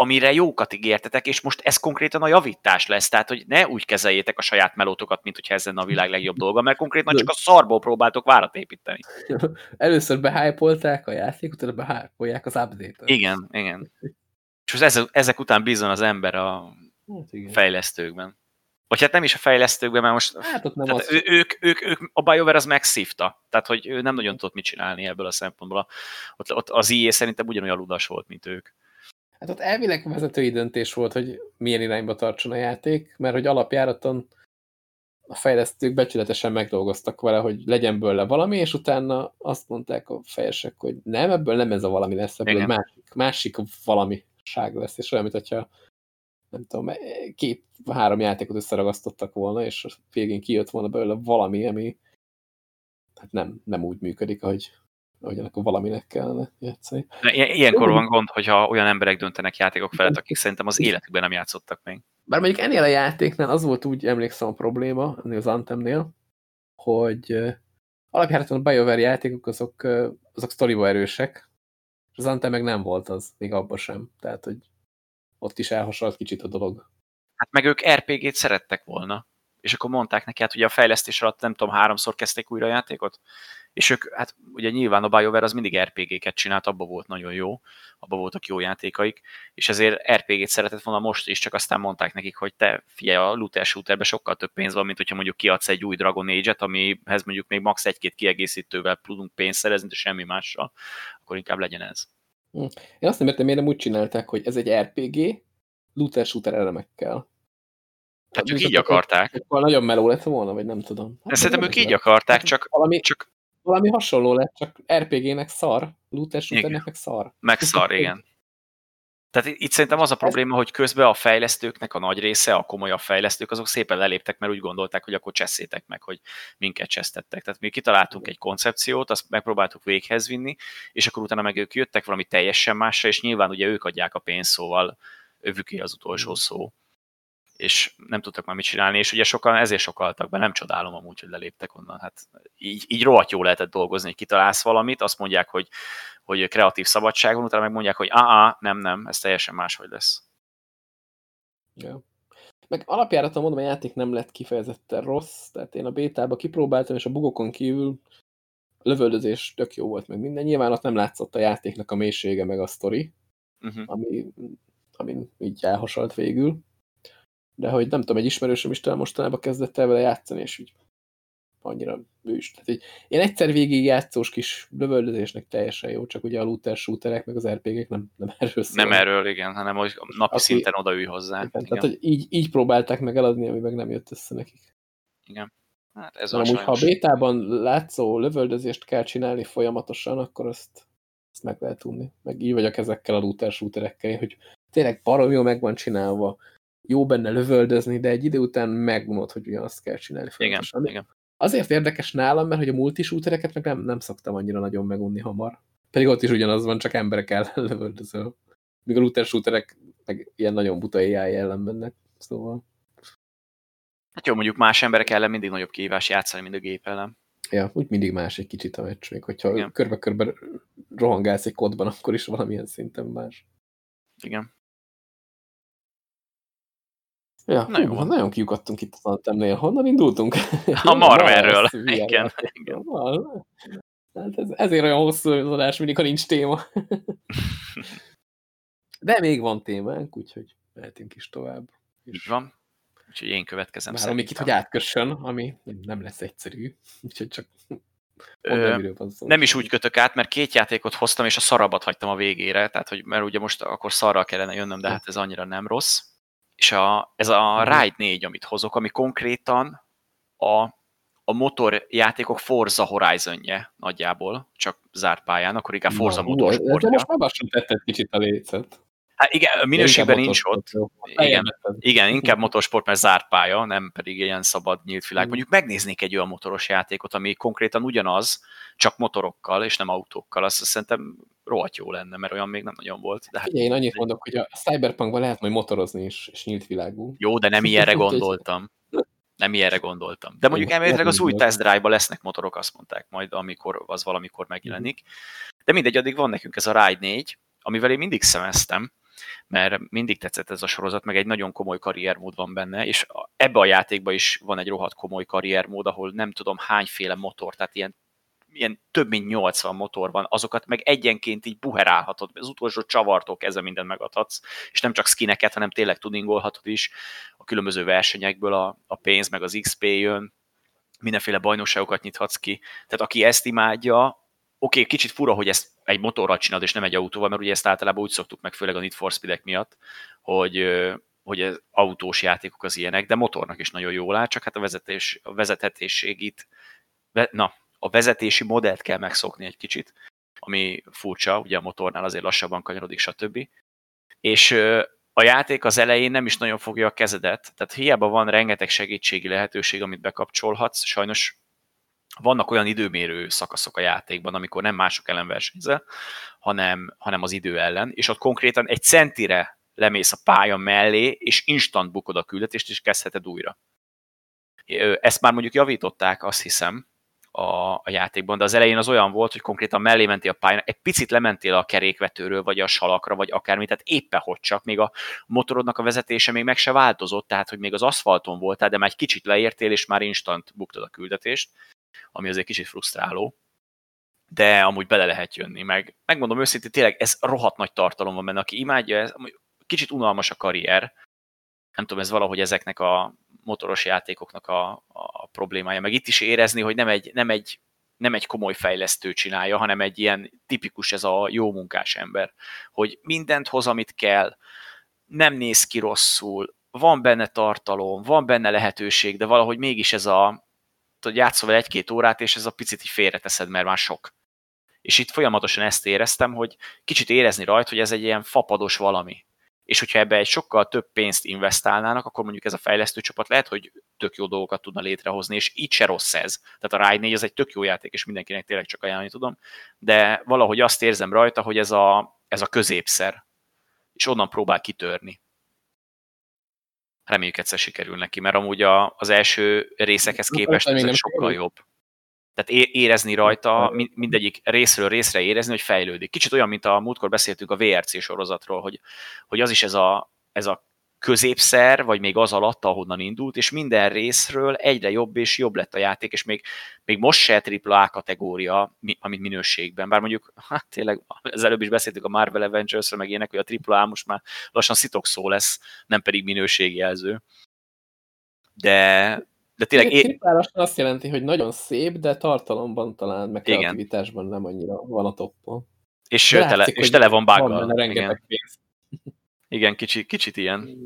amire jókat ígértetek, és most ez konkrétan a javítás lesz, tehát hogy ne úgy kezeljétek a saját melótokat, mint hogyha ez lenne a világ legjobb dolga, mert konkrétan csak a szarból próbáltok várat építeni. Először behájpolták a játékot, utána behájpolják az update-et. Igen, igen. És ezek, ezek után bízon az ember a hát fejlesztőkben. Vagy hát nem is a fejlesztőkben, mert most hát ott nem tehát az... ő, ők, ők, ők, a BioWare az megszívta, tehát hogy ő nem nagyon tudott mit csinálni ebből a szempontból. Ott, ott az IE szerintem ugyanolyan ludas volt, mint ők. Hát ott elvileg vezetői döntés volt, hogy milyen irányba tartson a játék, mert hogy alapjáraton a fejlesztők becsületesen megdolgoztak vele, hogy legyen bőle valami, és utána azt mondták a fejesek, hogy nem, ebből nem ez a valami lesz, ebből Igen. másik, másik valamiság lesz, és olyan, mint hogyha nem tudom, két-három játékot összeragasztottak volna, és végén kijött volna belőle valami, ami hát nem, nem úgy működik, ahogy, ahogy ennek a valaminek kellene játszani. Ilyenkor van gond, hogyha olyan emberek döntenek játékok felett, akik szerintem az életükben nem játszottak még. Bár mondjuk ennél a játéknál az volt úgy, emlékszem a probléma, ennél az Anthemnél, hogy alapjáraton a BioWare játékok azok, azok sztoriba erősek, és az Anthem meg nem volt az, még abban sem. Tehát, hogy ott is elhasonlott kicsit a dolog. Hát meg ők RPG-t szerettek volna. És akkor mondták neki, hát ugye a fejlesztés alatt nem tudom, háromszor kezdték újra a játékot, és ők, hát ugye nyilván a BioWare az mindig RPG-ket csinált, abban volt nagyon jó, abban voltak jó játékaik, és ezért RPG-t szeretett volna most is, csak aztán mondták nekik, hogy te figyelj, a looter shooterben sokkal több pénz van, mint hogyha mondjuk kiadsz egy új Dragon Age-et, amihez mondjuk még max. egy-két kiegészítővel tudunk pénzt szerezni, de semmi mással, akkor inkább legyen ez. Hm. Én azt nem értem, miért nem úgy csinálták, hogy ez egy RPG, looter shooter elemekkel. Tehát ők így akarták. Akkor nagyon meló lett volna, vagy nem tudom. Hát, szerintem ők így akarták, csak, valami, csak... valami hasonló lett, csak RPG-nek szar, looter shooternek meg szar. Meg szar, igen. Tehát itt szerintem az a probléma, hogy közben a fejlesztőknek a nagy része, a komolyabb fejlesztők, azok szépen leléptek, mert úgy gondolták, hogy akkor cseszétek meg, hogy minket csesztettek. Tehát mi kitaláltunk egy koncepciót, azt megpróbáltuk véghez vinni, és akkor utána meg ők jöttek valami teljesen másra, és nyilván ugye ők adják a pénzt, szóval övüké az utolsó szó és nem tudtak már mit csinálni, és ugye sokan ezért sokaltak be, nem csodálom amúgy, hogy leléptek onnan. Hát így, így rohadt jó lehetett dolgozni, hogy kitalálsz valamit, azt mondják, hogy, hogy kreatív szabadságon, utána meg mondják, hogy ah, nem, nem, ez teljesen máshogy lesz. Ja. Meg alapjáraton mondom, a játék nem lett kifejezetten rossz, tehát én a bétába kipróbáltam, és a bugokon kívül a lövöldözés tök jó volt, meg minden. Nyilván ott nem látszott a játéknak a mélysége, meg a sztori, uh -huh. ami, ami így elhasalt végül de hogy nem tudom, egy ismerősöm is talán mostanában kezdett el vele játszani, és így annyira ő is. Tehát, így, én egyszer végig játszós kis lövöldözésnek teljesen jó, csak ugye a looter shooterek, meg az RPG-ek nem, nem erről szól. Nem erről, igen, hanem hogy napi Aki, szinten odaülj hozzá. Igen, igen. Tehát, hogy így, így próbálták meg eladni, ami meg nem jött össze nekik. Igen. Hát ez amúgy, ha a bétában látszó lövöldözést kell csinálni folyamatosan, akkor azt, azt meg lehet tudni. Meg így vagyok ezekkel a looter shooterekkel, hogy tényleg barom jó meg van csinálva, jó benne lövöldözni, de egy idő után megunod, hogy ugyanazt kell csinálni. Igen, igen. Azért érdekes nálam, mert hogy a multisútereket meg nem, nem szoktam annyira nagyon megunni hamar. Pedig ott is ugyanaz van, csak emberek ellen lövöldözöl. Míg a looter shooterek meg ilyen nagyon buta AI ellen mennek. Szóval... Hát jó, mondjuk más emberek ellen mindig nagyobb kihívás játszani, mint a gép ellen. Ja, úgy mindig más egy kicsit a meccs, még hogyha körbe-körbe rohangálsz egy kodban, akkor is valamilyen szinten más. Igen. Ja, Na jó. nagyon kiukadtunk itt az Antemnél. Honnan indultunk? A Marvelről. Igen. Igen. Hát ez, ezért olyan hosszú az adás, mindig, ha nincs téma. De még van témánk, úgyhogy mehetünk is tovább. Így van. Úgyhogy én következem Várom még itt, hogy átkössön, ami nem lesz egyszerű. Úgyhogy csak Ö, nem is úgy kötök át, mert két játékot hoztam, és a szarabat hagytam a végére, tehát hogy mert ugye most akkor szarral kellene jönnöm, de hát ez annyira nem rossz. És a, ez a mhm. Ride 4, amit hozok, ami konkrétan a, a motorjátékok Forza Horizon-je nagyjából, csak zárt pályán, akkor inkább Forza Na, motorsportja. De most magasan tetted kicsit a lécet. Hát igen, a minőségben nincs ott. Igen, igen, inkább motorsport, mert zárt pálya, nem pedig ilyen szabad nyílt világ. Mondjuk megnéznék egy olyan motoros játékot, ami konkrétan ugyanaz, csak motorokkal és nem autókkal. Azt szerintem rohadt jó lenne, mert olyan még nem nagyon volt. De hát, én annyit mondok, hogy a Cyberpunkban lehet majd motorozni is, és nyílt világú. Jó, de nem ilyenre gondoltam. Nem ilyenre gondoltam. De mondjuk elméletileg az új test drive lesznek motorok, azt mondták majd, amikor az valamikor megjelenik. De mindegy, addig van nekünk ez a Ride 4, amivel én mindig szemeztem, mert mindig tetszett ez a sorozat, meg egy nagyon komoly karriermód van benne, és ebbe a játékban is van egy rohadt komoly karriermód, ahol nem tudom hányféle motor, tehát ilyen ilyen több mint 80 motor van, azokat meg egyenként így buherálhatod, az utolsó csavartól kezdve mindent megadhatsz, és nem csak skineket, hanem tényleg tuningolhatod is, a különböző versenyekből a, a pénz, meg az XP jön, mindenféle bajnokságokat nyithatsz ki. Tehát aki ezt imádja, oké, okay, kicsit fura, hogy ezt egy motorral csinálod, és nem egy autóval, mert ugye ezt általában úgy szoktuk meg, főleg a Need for Speed-ek miatt, hogy, hogy ez autós játékok az ilyenek, de motornak is nagyon jól áll, csak hát a, vezetés, a vezethetésségit, na, a vezetési modellt kell megszokni egy kicsit, ami furcsa, ugye a motornál azért lassabban kanyarodik, stb. És a játék az elején nem is nagyon fogja a kezedet, tehát hiába van rengeteg segítségi lehetőség, amit bekapcsolhatsz, sajnos vannak olyan időmérő szakaszok a játékban, amikor nem mások ellen versenyzel, hanem, hanem az idő ellen, és ott konkrétan egy centire lemész a pálya mellé, és instant bukod a küldetést, és kezdheted újra. Ezt már mondjuk javították, azt hiszem, a, a játékban, de az elején az olyan volt, hogy konkrétan mellé mentél a pályán, egy picit lementél a kerékvetőről, vagy a salakra, vagy akármi, tehát éppen hogy csak, még a motorodnak a vezetése még meg se változott, tehát hogy még az aszfalton voltál, de már egy kicsit leértél, és már instant buktad a küldetést, ami azért kicsit frusztráló, de amúgy bele lehet jönni, meg megmondom őszintén, tényleg ez rohadt nagy tartalom van benne, aki imádja, ez, kicsit unalmas a karrier, nem tudom, ez valahogy ezeknek a motoros játékoknak a, a problémája. Meg itt is érezni, hogy nem egy, nem egy, nem egy komoly fejlesztő csinálja, hanem egy ilyen tipikus ez a jó munkás ember, hogy mindent hoz, amit kell, nem néz ki rosszul, van benne tartalom, van benne lehetőség, de valahogy mégis ez a, hogy játszol egy-két órát, és ez a picit így félreteszed, mert már sok. És itt folyamatosan ezt éreztem, hogy kicsit érezni rajta, hogy ez egy ilyen fapados valami és hogyha ebbe egy sokkal több pénzt investálnának, akkor mondjuk ez a fejlesztő csapat lehet, hogy tök jó dolgokat tudna létrehozni, és így se rossz ez. Tehát a Ride 4 az egy tök jó játék, és mindenkinek tényleg csak ajánlani tudom, de valahogy azt érzem rajta, hogy ez a, ez a középszer, és onnan próbál kitörni. Reméljük egyszer sikerül neki, mert amúgy a, az első részekhez képest ez sokkal jobb. Tehát érezni rajta, mindegyik részről részre érezni, hogy fejlődik. Kicsit olyan, mint a múltkor beszéltünk a VRC sorozatról, hogy, hogy az is ez a, ez a középszer, vagy még az alatt, ahonnan indult, és minden részről egyre jobb és jobb lett a játék, és még, még most se AAA kategória, amit minőségben. Bár mondjuk, hát tényleg, az előbb is beszéltük a Marvel Avengers-ről, meg ilyenek, hogy a AAA most már lassan szitok szó lesz, nem pedig minőségjelző. De, de tényleg... É... azt jelenti, hogy nagyon szép, de tartalomban talán, meg kreativitásban nem annyira van a toppon. És, tele, látszik, és tele van buggal. Igen. Igen, kicsit, kicsit ilyen.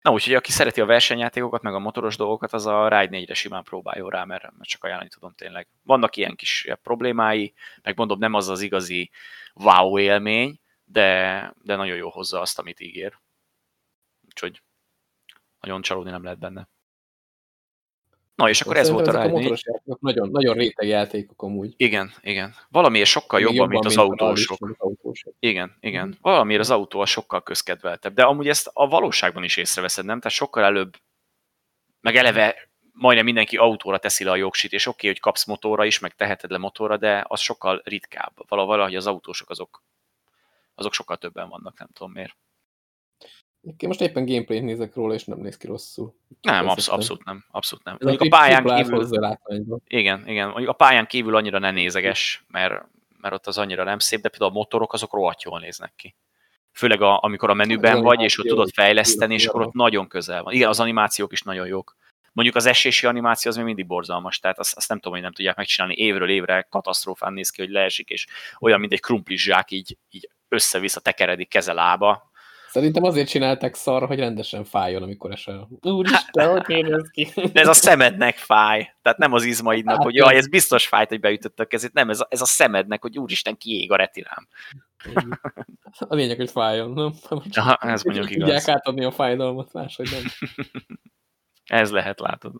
Na úgyhogy aki szereti a versenyjátékokat, meg a motoros dolgokat, az a Ride 4-re simán próbáljon rá, mert, mert csak ajánlani tudom tényleg. Vannak ilyen kis problémái, meg mondom, nem az az igazi wow élmény, de, de nagyon jó hozza azt, amit ígér. Úgyhogy nagyon csalódni nem lehet benne. Na, és akkor ez volt a Ride 4. Nagyon, nagyon réteg játékok amúgy. Igen, igen. Valamiért sokkal jobban, jobban, mint az mint autósok. Az autósok. Igen, igen. Mm. Valamiért az autó a sokkal közkedveltebb. De amúgy ezt a valóságban is észreveszed, nem? Tehát sokkal előbb, meg eleve majdnem mindenki autóra teszi le a jogsit, és oké, okay, hogy kapsz motorra is, meg teheted le motorra, de az sokkal ritkább. Valahogy az autósok azok, azok sokkal többen vannak, nem tudom miért. Én most éppen gameplayt nézek róla, és nem néz ki rosszul. Nem, absz abszolút nem. Abszolút nem. Mondjuk a pályán kívül... Igen, igen. Mondjuk a pályán kívül annyira ne nézeges, mert, mert ott az annyira nem szép, de például a motorok azok rohadt jól néznek ki. Főleg a, amikor a menüben az vagy, és ott tudod fejleszteni, és akkor ott nagyon közel van. Igen, az animációk is nagyon jók. Mondjuk az esési animáció az még mindig borzalmas, tehát azt, azt nem tudom, hogy nem tudják megcsinálni évről évre, katasztrófán néz ki, hogy leesik, és olyan, mint egy krumplis zsák így, így össze-vissza tekeredik keze lába, Szerintem azért csinálták szar, hogy rendesen fájjon, amikor esel. Úristen, hogy néz ki? De ez a szemednek fáj. Tehát nem az izmaidnak, hát, hogy jaj, ez biztos fájt, hogy beütött a kezét. Nem, ez a, ez a szemednek, hogy úristen, kiég a retinám. A lényeg, hogy fájjon, nem? Aha, ez mondjuk igaz. Tudják átadni a fájdalmat, máshogy nem. Ez lehet, látod.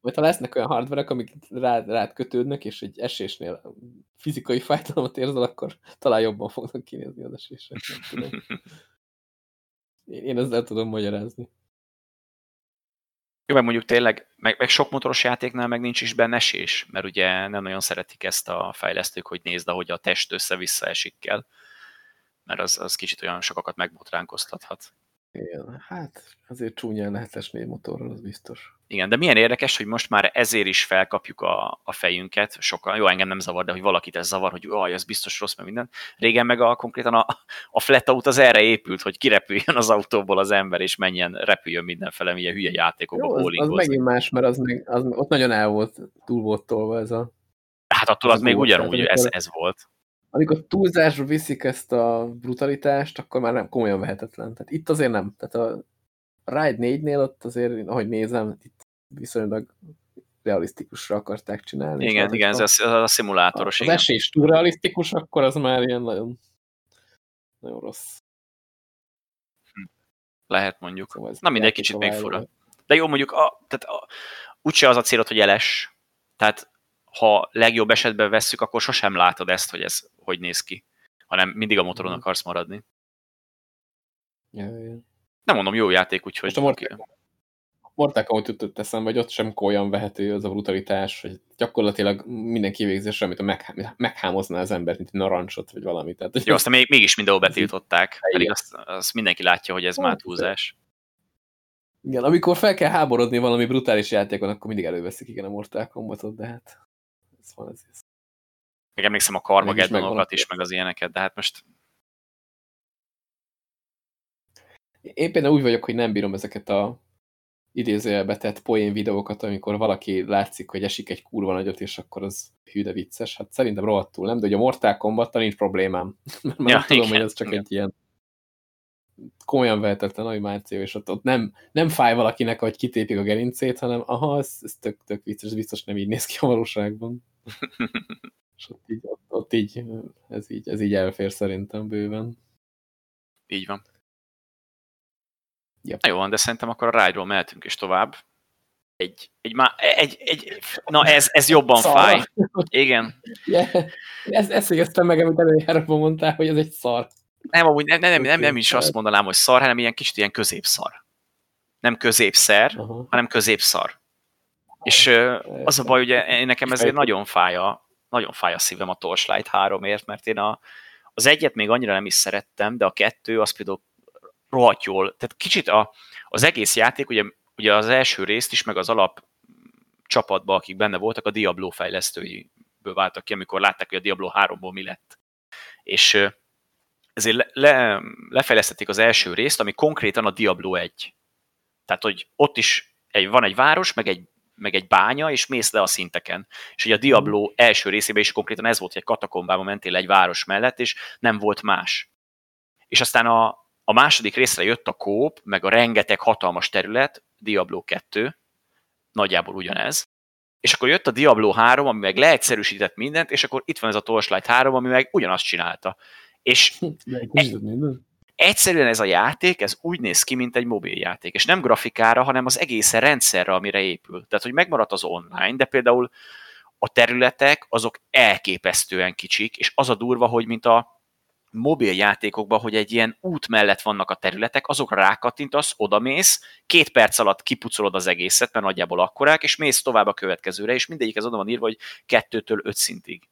Vagy ha lesznek olyan hardverek, amik rád, rád kötődnek, és egy esésnél fizikai fájdalmat érzel, akkor talán jobban fognak kinézni az esések. Én, én ezzel tudom magyarázni. Jó, meg mondjuk tényleg, meg, meg sok motoros játéknál meg nincs is benne esés, mert ugye nem nagyon szeretik ezt a fejlesztők, hogy nézd, ahogy a test össze-vissza esik kell, mert az, az kicsit olyan sokakat megbotránkoztathat. Igen, hát azért csúnyán lehet esni motorral, az biztos. Igen, de milyen érdekes, hogy most már ezért is felkapjuk a, a fejünket, sokan, jó, engem nem zavar, de hogy valakit ez zavar, hogy aj, ez biztos rossz, mert minden. Régen meg a, konkrétan a, a flat out az erre épült, hogy kirepüljön az autóból az ember, és menjen, repüljön mindenfele, milyen hülye játékokba Jó, az, az megint más, mert az, meg, az ott nagyon el volt, túl volt tolva ez a... Hát attól az, az még ugyanúgy, ez, ez volt amikor túlzásra viszik ezt a brutalitást, akkor már nem komolyan vehetetlen. Tehát itt azért nem. Tehát a Ride 4-nél ott azért, ahogy nézem, itt viszonylag realisztikusra akarták csinálni. Igen, igen, ez a, a szimulátoros. Az igen. esés túl realisztikus, akkor az már ilyen nagyon, nagyon rossz. Lehet mondjuk. Szóval Na mindegy, kicsit még fura. De jó, mondjuk, a, tehát a, úgyse az a célod, hogy eles. Tehát ha legjobb esetben vesszük, akkor sosem látod ezt, hogy ez hogy néz ki, hanem mindig a motoron mhm. akarsz maradni. Ja, ja. Nem mondom, jó játék, úgyhogy... Most a Mortal, Mortal Kombat jutott eszembe, hogy ott sem olyan vehető az a brutalitás, hogy gyakorlatilag minden kivégzésre, amit a meg, meghámozná az ember, mint egy narancsot, vagy valami. Tehát, jó, aztán még, mégis mindenhol betiltották, pedig azt, azt mindenki látja, hogy ez már túlzás. Igen, amikor fel kell háborodni valami brutális játékon, akkor mindig előveszik igen a Mortal Kombatot, de hát ez van ez. Meg emlékszem a karmageddonokat is, meg az ilyeneket, de hát most... Én például úgy vagyok, hogy nem bírom ezeket a idézőjelbe tett poén videókat, amikor valaki látszik, hogy esik egy kurva nagyot, és akkor az hű de vicces. Hát szerintem rohadtul nem, de hogy a Mortal kombat nincs problémám. Mert ja, tudom, igen, hogy ez csak igen. egy ilyen komolyan vehetetlen animáció, és ott, ott nem, nem fáj valakinek, hogy kitépik a gerincét, hanem aha, ez, ez tök, tök vicces, ez biztos nem így néz ki a valóságban. és ott így, ott, ott így, ez így, ez így elfér szerintem bőven. Így van. Yep. Na jó van, de szerintem akkor a ride mehetünk is tovább. Egy, egy, má, egy, egy, na ez, ez jobban szar. fáj. Igen. Yeah. Ezt, ezt meg, amit előjáróban mondtál, hogy ez egy szar. Nem, amúgy nem, nem, nem, nem is azt mondanám, hogy szar, hanem ilyen kicsit ilyen középszar. Nem középszer, uh -huh. hanem középszar. És az a baj, ugye nekem ezért nagyon fáj a, nagyon fáj a szívem a Torchlight 3-ért, mert én a, az egyet még annyira nem is szerettem, de a kettő az például rohadt jól. Tehát kicsit a, az egész játék, ugye, ugye az első részt is, meg az alap csapatba, akik benne voltak, a Diablo fejlesztőiből váltak ki, amikor látták, hogy a Diablo 3-ból mi lett. És ezért le, le, lefejlesztették az első részt, ami konkrétan a Diablo 1. Tehát, hogy ott is egy, van egy város, meg egy meg egy bánya, és mész le a szinteken. És ugye a Diablo első részében is konkrétan ez volt, hogy egy katakombába mentél egy város mellett, és nem volt más. És aztán a, a második részre jött a kóp, meg a rengeteg hatalmas terület, Diablo 2, nagyjából ugyanez, és akkor jött a Diablo 3, ami meg leegyszerűsített mindent, és akkor itt van ez a Torchlight 3, ami meg ugyanazt csinálta. És egyszerűen ez a játék, ez úgy néz ki, mint egy mobiljáték, és nem grafikára, hanem az egész rendszerre, amire épül. Tehát, hogy megmaradt az online, de például a területek azok elképesztően kicsik, és az a durva, hogy mint a mobiljátékokban, hogy egy ilyen út mellett vannak a területek, azokra rákattintasz, odamész, két perc alatt kipucolod az egészet, mert nagyjából akkorák, és mész tovább a következőre, és mindegyik ez oda van írva, hogy kettőtől öt szintig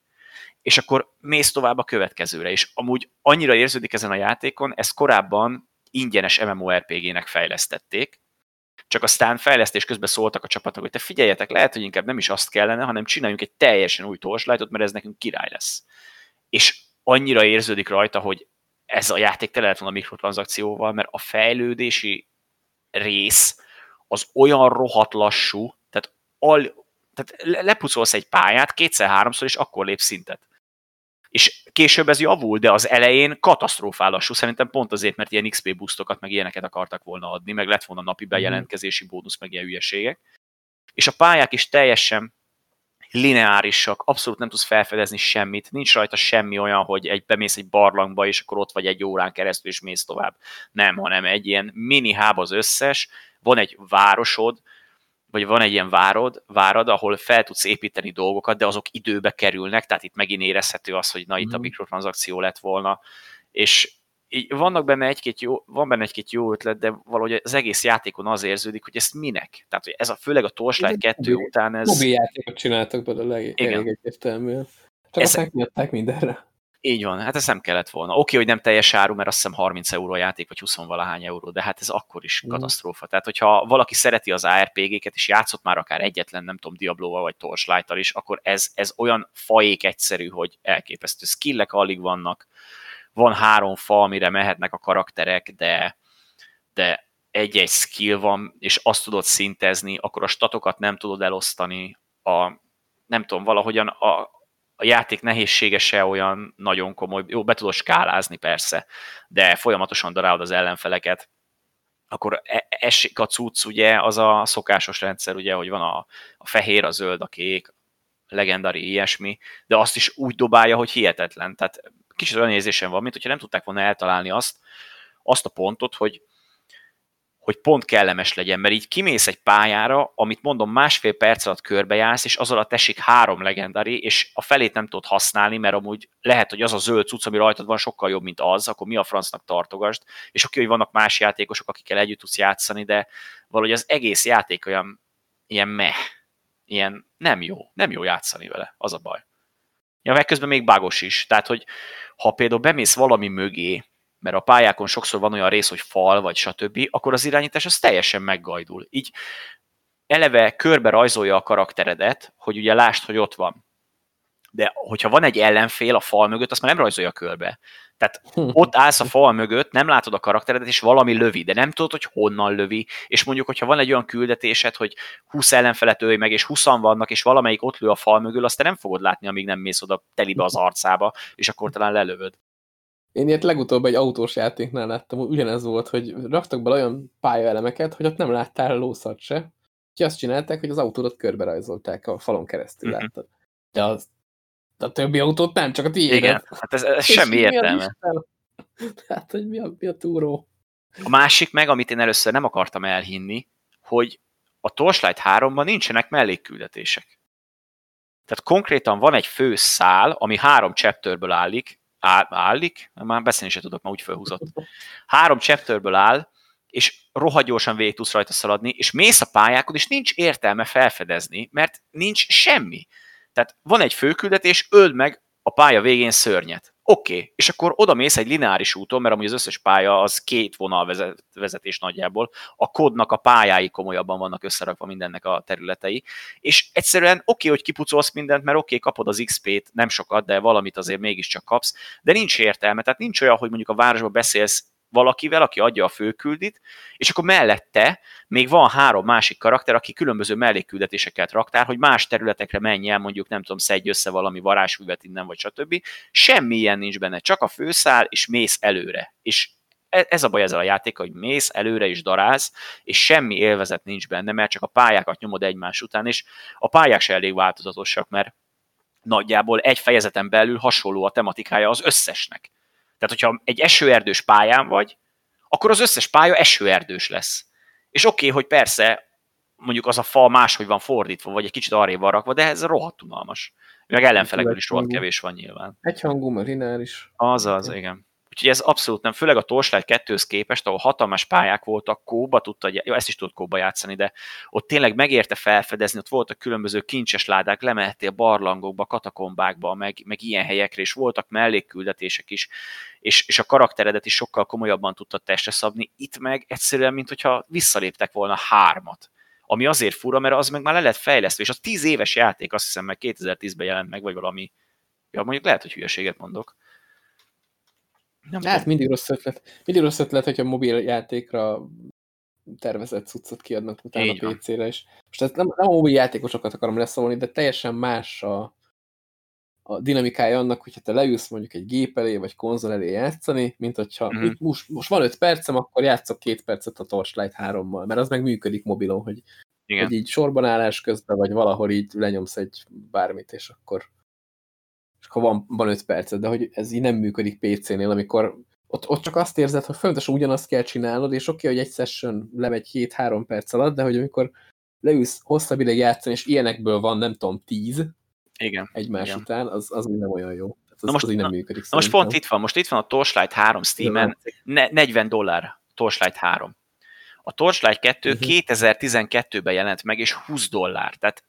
és akkor mész tovább a következőre, és amúgy annyira érződik ezen a játékon, ezt korábban ingyenes MMORPG-nek fejlesztették, csak aztán fejlesztés közben szóltak a csapatok, hogy te figyeljetek, lehet, hogy inkább nem is azt kellene, hanem csináljunk egy teljesen új torchlight mert ez nekünk király lesz. És annyira érződik rajta, hogy ez a játék tele lehet volna mikrotranszakcióval, mert a fejlődési rész az olyan rohadt lassú, tehát, al, tehát lepucolsz egy pályát kétszer-háromszor, és akkor lép szintet. És később ez javul, de az elején katasztrófál lassú, szerintem pont azért, mert ilyen XP boostokat, meg ilyeneket akartak volna adni, meg lett volna napi bejelentkezési bónusz, meg ilyen hülyeségek. És a pályák is teljesen lineárisak, abszolút nem tudsz felfedezni semmit, nincs rajta semmi olyan, hogy egy, bemész egy barlangba, és akkor ott vagy egy órán keresztül, és mész tovább. Nem, hanem egy ilyen mini háb az összes, van egy városod, vagy van egy ilyen várod, várad, ahol fel tudsz építeni dolgokat, de azok időbe kerülnek, tehát itt megint érezhető az, hogy na itt a mhm. mikrotranszakció lett volna, és így vannak benne egy-két jó, van benne egy-két jó ötlet, de valahogy az egész játékon az érződik, hogy ezt minek? Tehát, hogy ez a főleg a Torchlight 2 mobil, után ez... Mobil játékot csináltak belőle elég, egyértelműen. Csak ez... azt megnyitották mindenre. Így van, hát ez nem kellett volna. Oké, hogy nem teljes áru, mert azt hiszem 30 euró a játék, vagy 20 valahány euró, de hát ez akkor is mm. katasztrófa. Tehát, hogyha valaki szereti az ARPG-ket, és játszott már akár egyetlen, nem tudom, Diablo-val vagy Torchlight-tal is, akkor ez, ez olyan fajék egyszerű, hogy elképesztő. Skillek alig vannak, van három fa, amire mehetnek a karakterek, de, de egy-egy skill van, és azt tudod szintezni, akkor a statokat nem tudod elosztani, a, nem tudom, valahogyan a, a játék nehézsége se olyan nagyon komoly, jó, be tudod skálázni persze, de folyamatosan darálod az ellenfeleket, akkor e, esik a cucc, ugye, az a szokásos rendszer, ugye, hogy van a, a fehér, a zöld, a kék, legendari, ilyesmi, de azt is úgy dobálja, hogy hihetetlen. Tehát kicsit olyan érzésem van, mint hogyha nem tudták volna eltalálni azt, azt a pontot, hogy, hogy pont kellemes legyen, mert így kimész egy pályára, amit mondom másfél perc alatt körbejársz, és az alatt esik három legendari, és a felét nem tudod használni, mert amúgy lehet, hogy az a zöld cucc, ami rajtad van, sokkal jobb, mint az, akkor mi a francnak tartogast, és oké, hogy vannak más játékosok, akikkel együtt tudsz játszani, de valahogy az egész játék olyan ilyen meh, ilyen nem jó, nem jó játszani vele, az a baj. Ja, meg közben még bagos is. Tehát, hogy ha például bemész valami mögé, mert a pályákon sokszor van olyan rész, hogy fal, vagy stb., akkor az irányítás az teljesen meggajdul. Így eleve körbe rajzolja a karakteredet, hogy ugye lásd, hogy ott van. De hogyha van egy ellenfél a fal mögött, azt már nem rajzolja körbe. Tehát ott állsz a fal mögött, nem látod a karakteredet, és valami lövi, de nem tudod, hogy honnan lövi, és mondjuk, hogyha van egy olyan küldetésed, hogy 20 ellenfelet ölj meg, és 20 vannak, és valamelyik ott lő a fal mögül, azt te nem fogod látni, amíg nem mész oda telibe az arcába, és akkor talán lelövöd. Én ilyet legutóbb egy autós játéknál láttam, ugyanez volt, hogy raktak be olyan pályaelemeket, hogy ott nem láttál lószat se. Úgyhogy azt csinálták, hogy az autódat körbe rajzolták a falon keresztül, uh mhm. -huh. láttad. De az a többi autót nem, csak a tiédet. Igen, hát ez, ez semmi értelme. Hát, hogy mi a, mi a túró? A másik meg, amit én először nem akartam elhinni, hogy a Torchlight 3-ban nincsenek mellékküldetések. Tehát konkrétan van egy fő szál, ami három chapterből állik, áll, állik, már beszélni sem tudok, már úgy felhúzott. Három chapterből áll, és rohadt gyorsan végig tudsz rajta szaladni, és mész a pályákon, és nincs értelme felfedezni, mert nincs semmi. Tehát van egy főküldetés, öld meg a pálya végén szörnyet. Oké, okay. és akkor oda mész egy lineáris úton, mert amúgy az összes pálya az két vonal vezet, vezetés nagyjából, a kodnak a pályái komolyabban vannak összerakva mindennek a területei, és egyszerűen oké, okay, hogy kipucolsz mindent, mert oké, okay, kapod az XP-t, nem sokat, de valamit azért mégiscsak kapsz, de nincs értelme, tehát nincs olyan, hogy mondjuk a városban beszélsz valakivel, aki adja a főküldit, és akkor mellette még van három másik karakter, aki különböző mellékküldetéseket raktál, hogy más területekre menj el, mondjuk nem tudom, szedj össze valami varázsfüvet innen, vagy stb. Semmi ilyen nincs benne, csak a főszál, és mész előre. És e, ez a baj ezzel a játék, hogy mész előre is daráz, és semmi élvezet nincs benne, mert csak a pályákat nyomod egymás után, és a pályák se elég változatosak, mert nagyjából egy fejezeten belül hasonló a tematikája az összesnek. Tehát, hogyha egy esőerdős pályán vagy, akkor az összes pálya esőerdős lesz. És oké, okay, hogy persze mondjuk az a fal máshogy van fordítva, vagy egy kicsit arrébb van rakva, de ez rohadt unalmas. Meg ellenfelekből is rohadt kevés van nyilván. Egyhangú, mert is. Az az, igen. Úgyhogy ez abszolút nem, főleg a Torchlight 2-höz képest, ahol hatalmas pályák voltak, kóba tudta, jó, ezt is tudott kóba játszani, de ott tényleg megérte felfedezni, ott voltak különböző kincses ládák, lemehettél barlangokba, katakombákba, meg, meg ilyen helyekre, és voltak mellékküldetések is, és, és a karakteredet is sokkal komolyabban tudtad testre szabni. Itt meg egyszerűen, mint hogyha visszaléptek volna hármat ami azért fura, mert az meg már le lett fejlesztve, és az 10 éves játék, azt hiszem meg 2010-ben jelent meg, vagy valami, ja mondjuk lehet, hogy hülyeséget mondok, nem hát mindig rossz ötlet. Mindig rossz ötlet, hogyha mobil játékra tervezett cuccot kiadnak utána a PC-re is. Most ez nem, nem a mobil játékosokat akarom leszólni, de teljesen más a, a dinamikája annak, hogyha te leülsz mondjuk egy gép elé, vagy konzol elé játszani, mint hogyha mm. most, most van öt percem, akkor játszok két percet a Torchlight 3-mal, mert az meg működik mobilon, hogy, Igen. hogy így sorban állás közben, vagy valahol így lenyomsz egy bármit, és akkor, és akkor van, van öt percet, de hogy ez így nem működik PC-nél, amikor ott, ott csak azt érzed, hogy folyamatosan ugyanazt kell csinálnod, és oké, okay, hogy egy session lemegy 7-3 perc alatt, de hogy amikor leülsz hosszabb ideig játszani, és ilyenekből van, nem tudom, 10, igen. egymás igen. után, az, az nem olyan jó. Az, na most, az így nem működik. Na most pont itt van, most itt van a Torchlight 3 Steam-en, 40 dollár Torchlight 3. A Torchlight 2 uh-huh. 2012-ben jelent meg, és 20 dollár. Tehát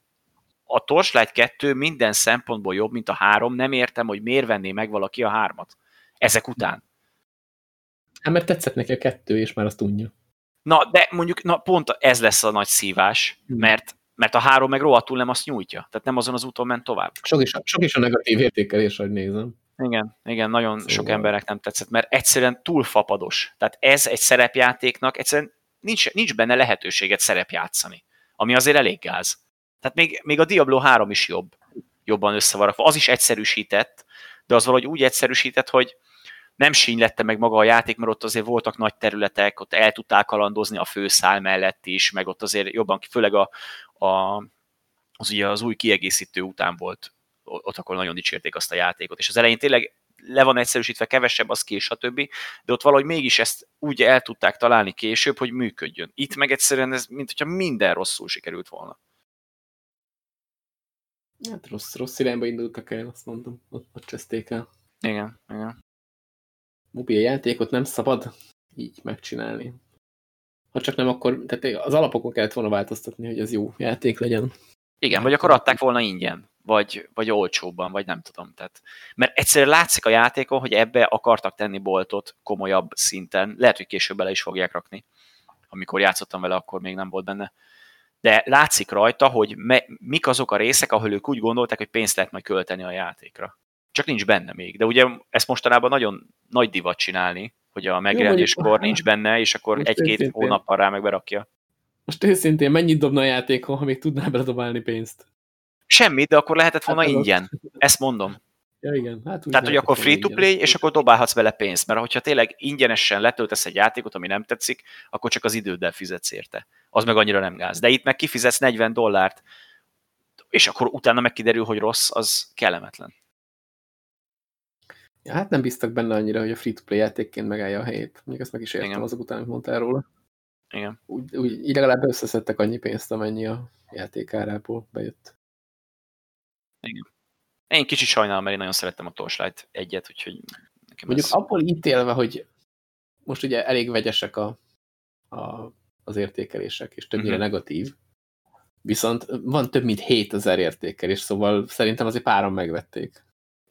a Torchlight 2 minden szempontból jobb, mint a 3. Nem értem, hogy miért venné meg valaki a 3-at. Ezek után. Hát mert tetszett neki a kettő, és már azt tudja. Na, de mondjuk na, pont ez lesz a nagy szívás, hmm. mert mert a három meg rohadtul nem azt nyújtja. Tehát nem azon az úton ment tovább. Sok is, sok is a negatív értékelés, hogy nézem. Igen, igen, nagyon szóval. sok emberek nem tetszett, mert egyszerűen túl fapados. Tehát ez egy szerepjátéknak, egyszerűen nincs, nincs benne lehetőséget szerepjátszani, ami azért elég gáz. Tehát még, még a Diablo 3 is jobb, jobban összevarakva. Az is egyszerűsített, de az valahogy úgy egyszerűsített, hogy nem sínylette meg maga a játék, mert ott azért voltak nagy területek, ott el tudták kalandozni a főszál mellett is, meg ott azért jobban, főleg a, a, az, ugye az új kiegészítő után volt, ott akkor nagyon dicsérték azt a játékot, és az elején tényleg le van egyszerűsítve, kevesebb az kés, stb. De ott valahogy mégis ezt úgy el tudták találni később, hogy működjön. Itt meg egyszerűen ez, mint hogyha minden rosszul sikerült volna. Hát rossz, rossz irányba indultak el, azt mondom, ott, ott cseszték el. Igen, igen. Mobil játékot nem szabad így megcsinálni. Ha csak nem, akkor tehát az alapokon kellett volna változtatni, hogy ez jó játék legyen. Igen, vagy akkor adták volna ingyen, vagy, vagy olcsóbban, vagy nem tudom. Tehát, mert egyszerűen látszik a játékon, hogy ebbe akartak tenni boltot komolyabb szinten. Lehet, hogy később bele is fogják rakni. Amikor játszottam vele, akkor még nem volt benne. De látszik rajta, hogy me, mik azok a részek, ahol ők úgy gondolták, hogy pénzt lehet majd költeni a játékra. Csak nincs benne még. De ugye ezt mostanában nagyon nagy divat csinálni, hogy a megjelenéskor nincs benne, és akkor egy-két hónappal rá meg berakja. Most őszintén mennyit dobna a játékon, ha még tudnál beledobálni pénzt? Semmit, de akkor lehetett volna hát ingyen. Ezt mondom. Ja, igen. Hát Tehát, hogy akkor free-to-play, és akkor dobálhatsz vele pénzt, mert hogyha tényleg ingyenesen letöltesz egy játékot, ami nem tetszik, akkor csak az időddel fizetsz érte. Az meg annyira nem gáz. De itt meg kifizetsz 40 dollárt, és akkor utána meg kiderül, hogy rossz, az kellemetlen. Ja, hát nem biztak benne annyira, hogy a free-to-play játékként megállja a helyét. Még ezt meg is értem Igen. azok után, amit mondtál róla. Igen. Úgy, úgy így legalább összeszedtek annyi pénzt, amennyi a játékárából bejött. Igen. Én kicsit sajnálom, mert én nagyon szerettem a Torchlight egyet, úgyhogy nekem Mondjuk ez... abból ítélve, hogy most ugye elég vegyesek a, a, az értékelések, és többnyire uh mhm. -huh. negatív, viszont van több mint 7000 értékelés, szóval szerintem azért páran megvették.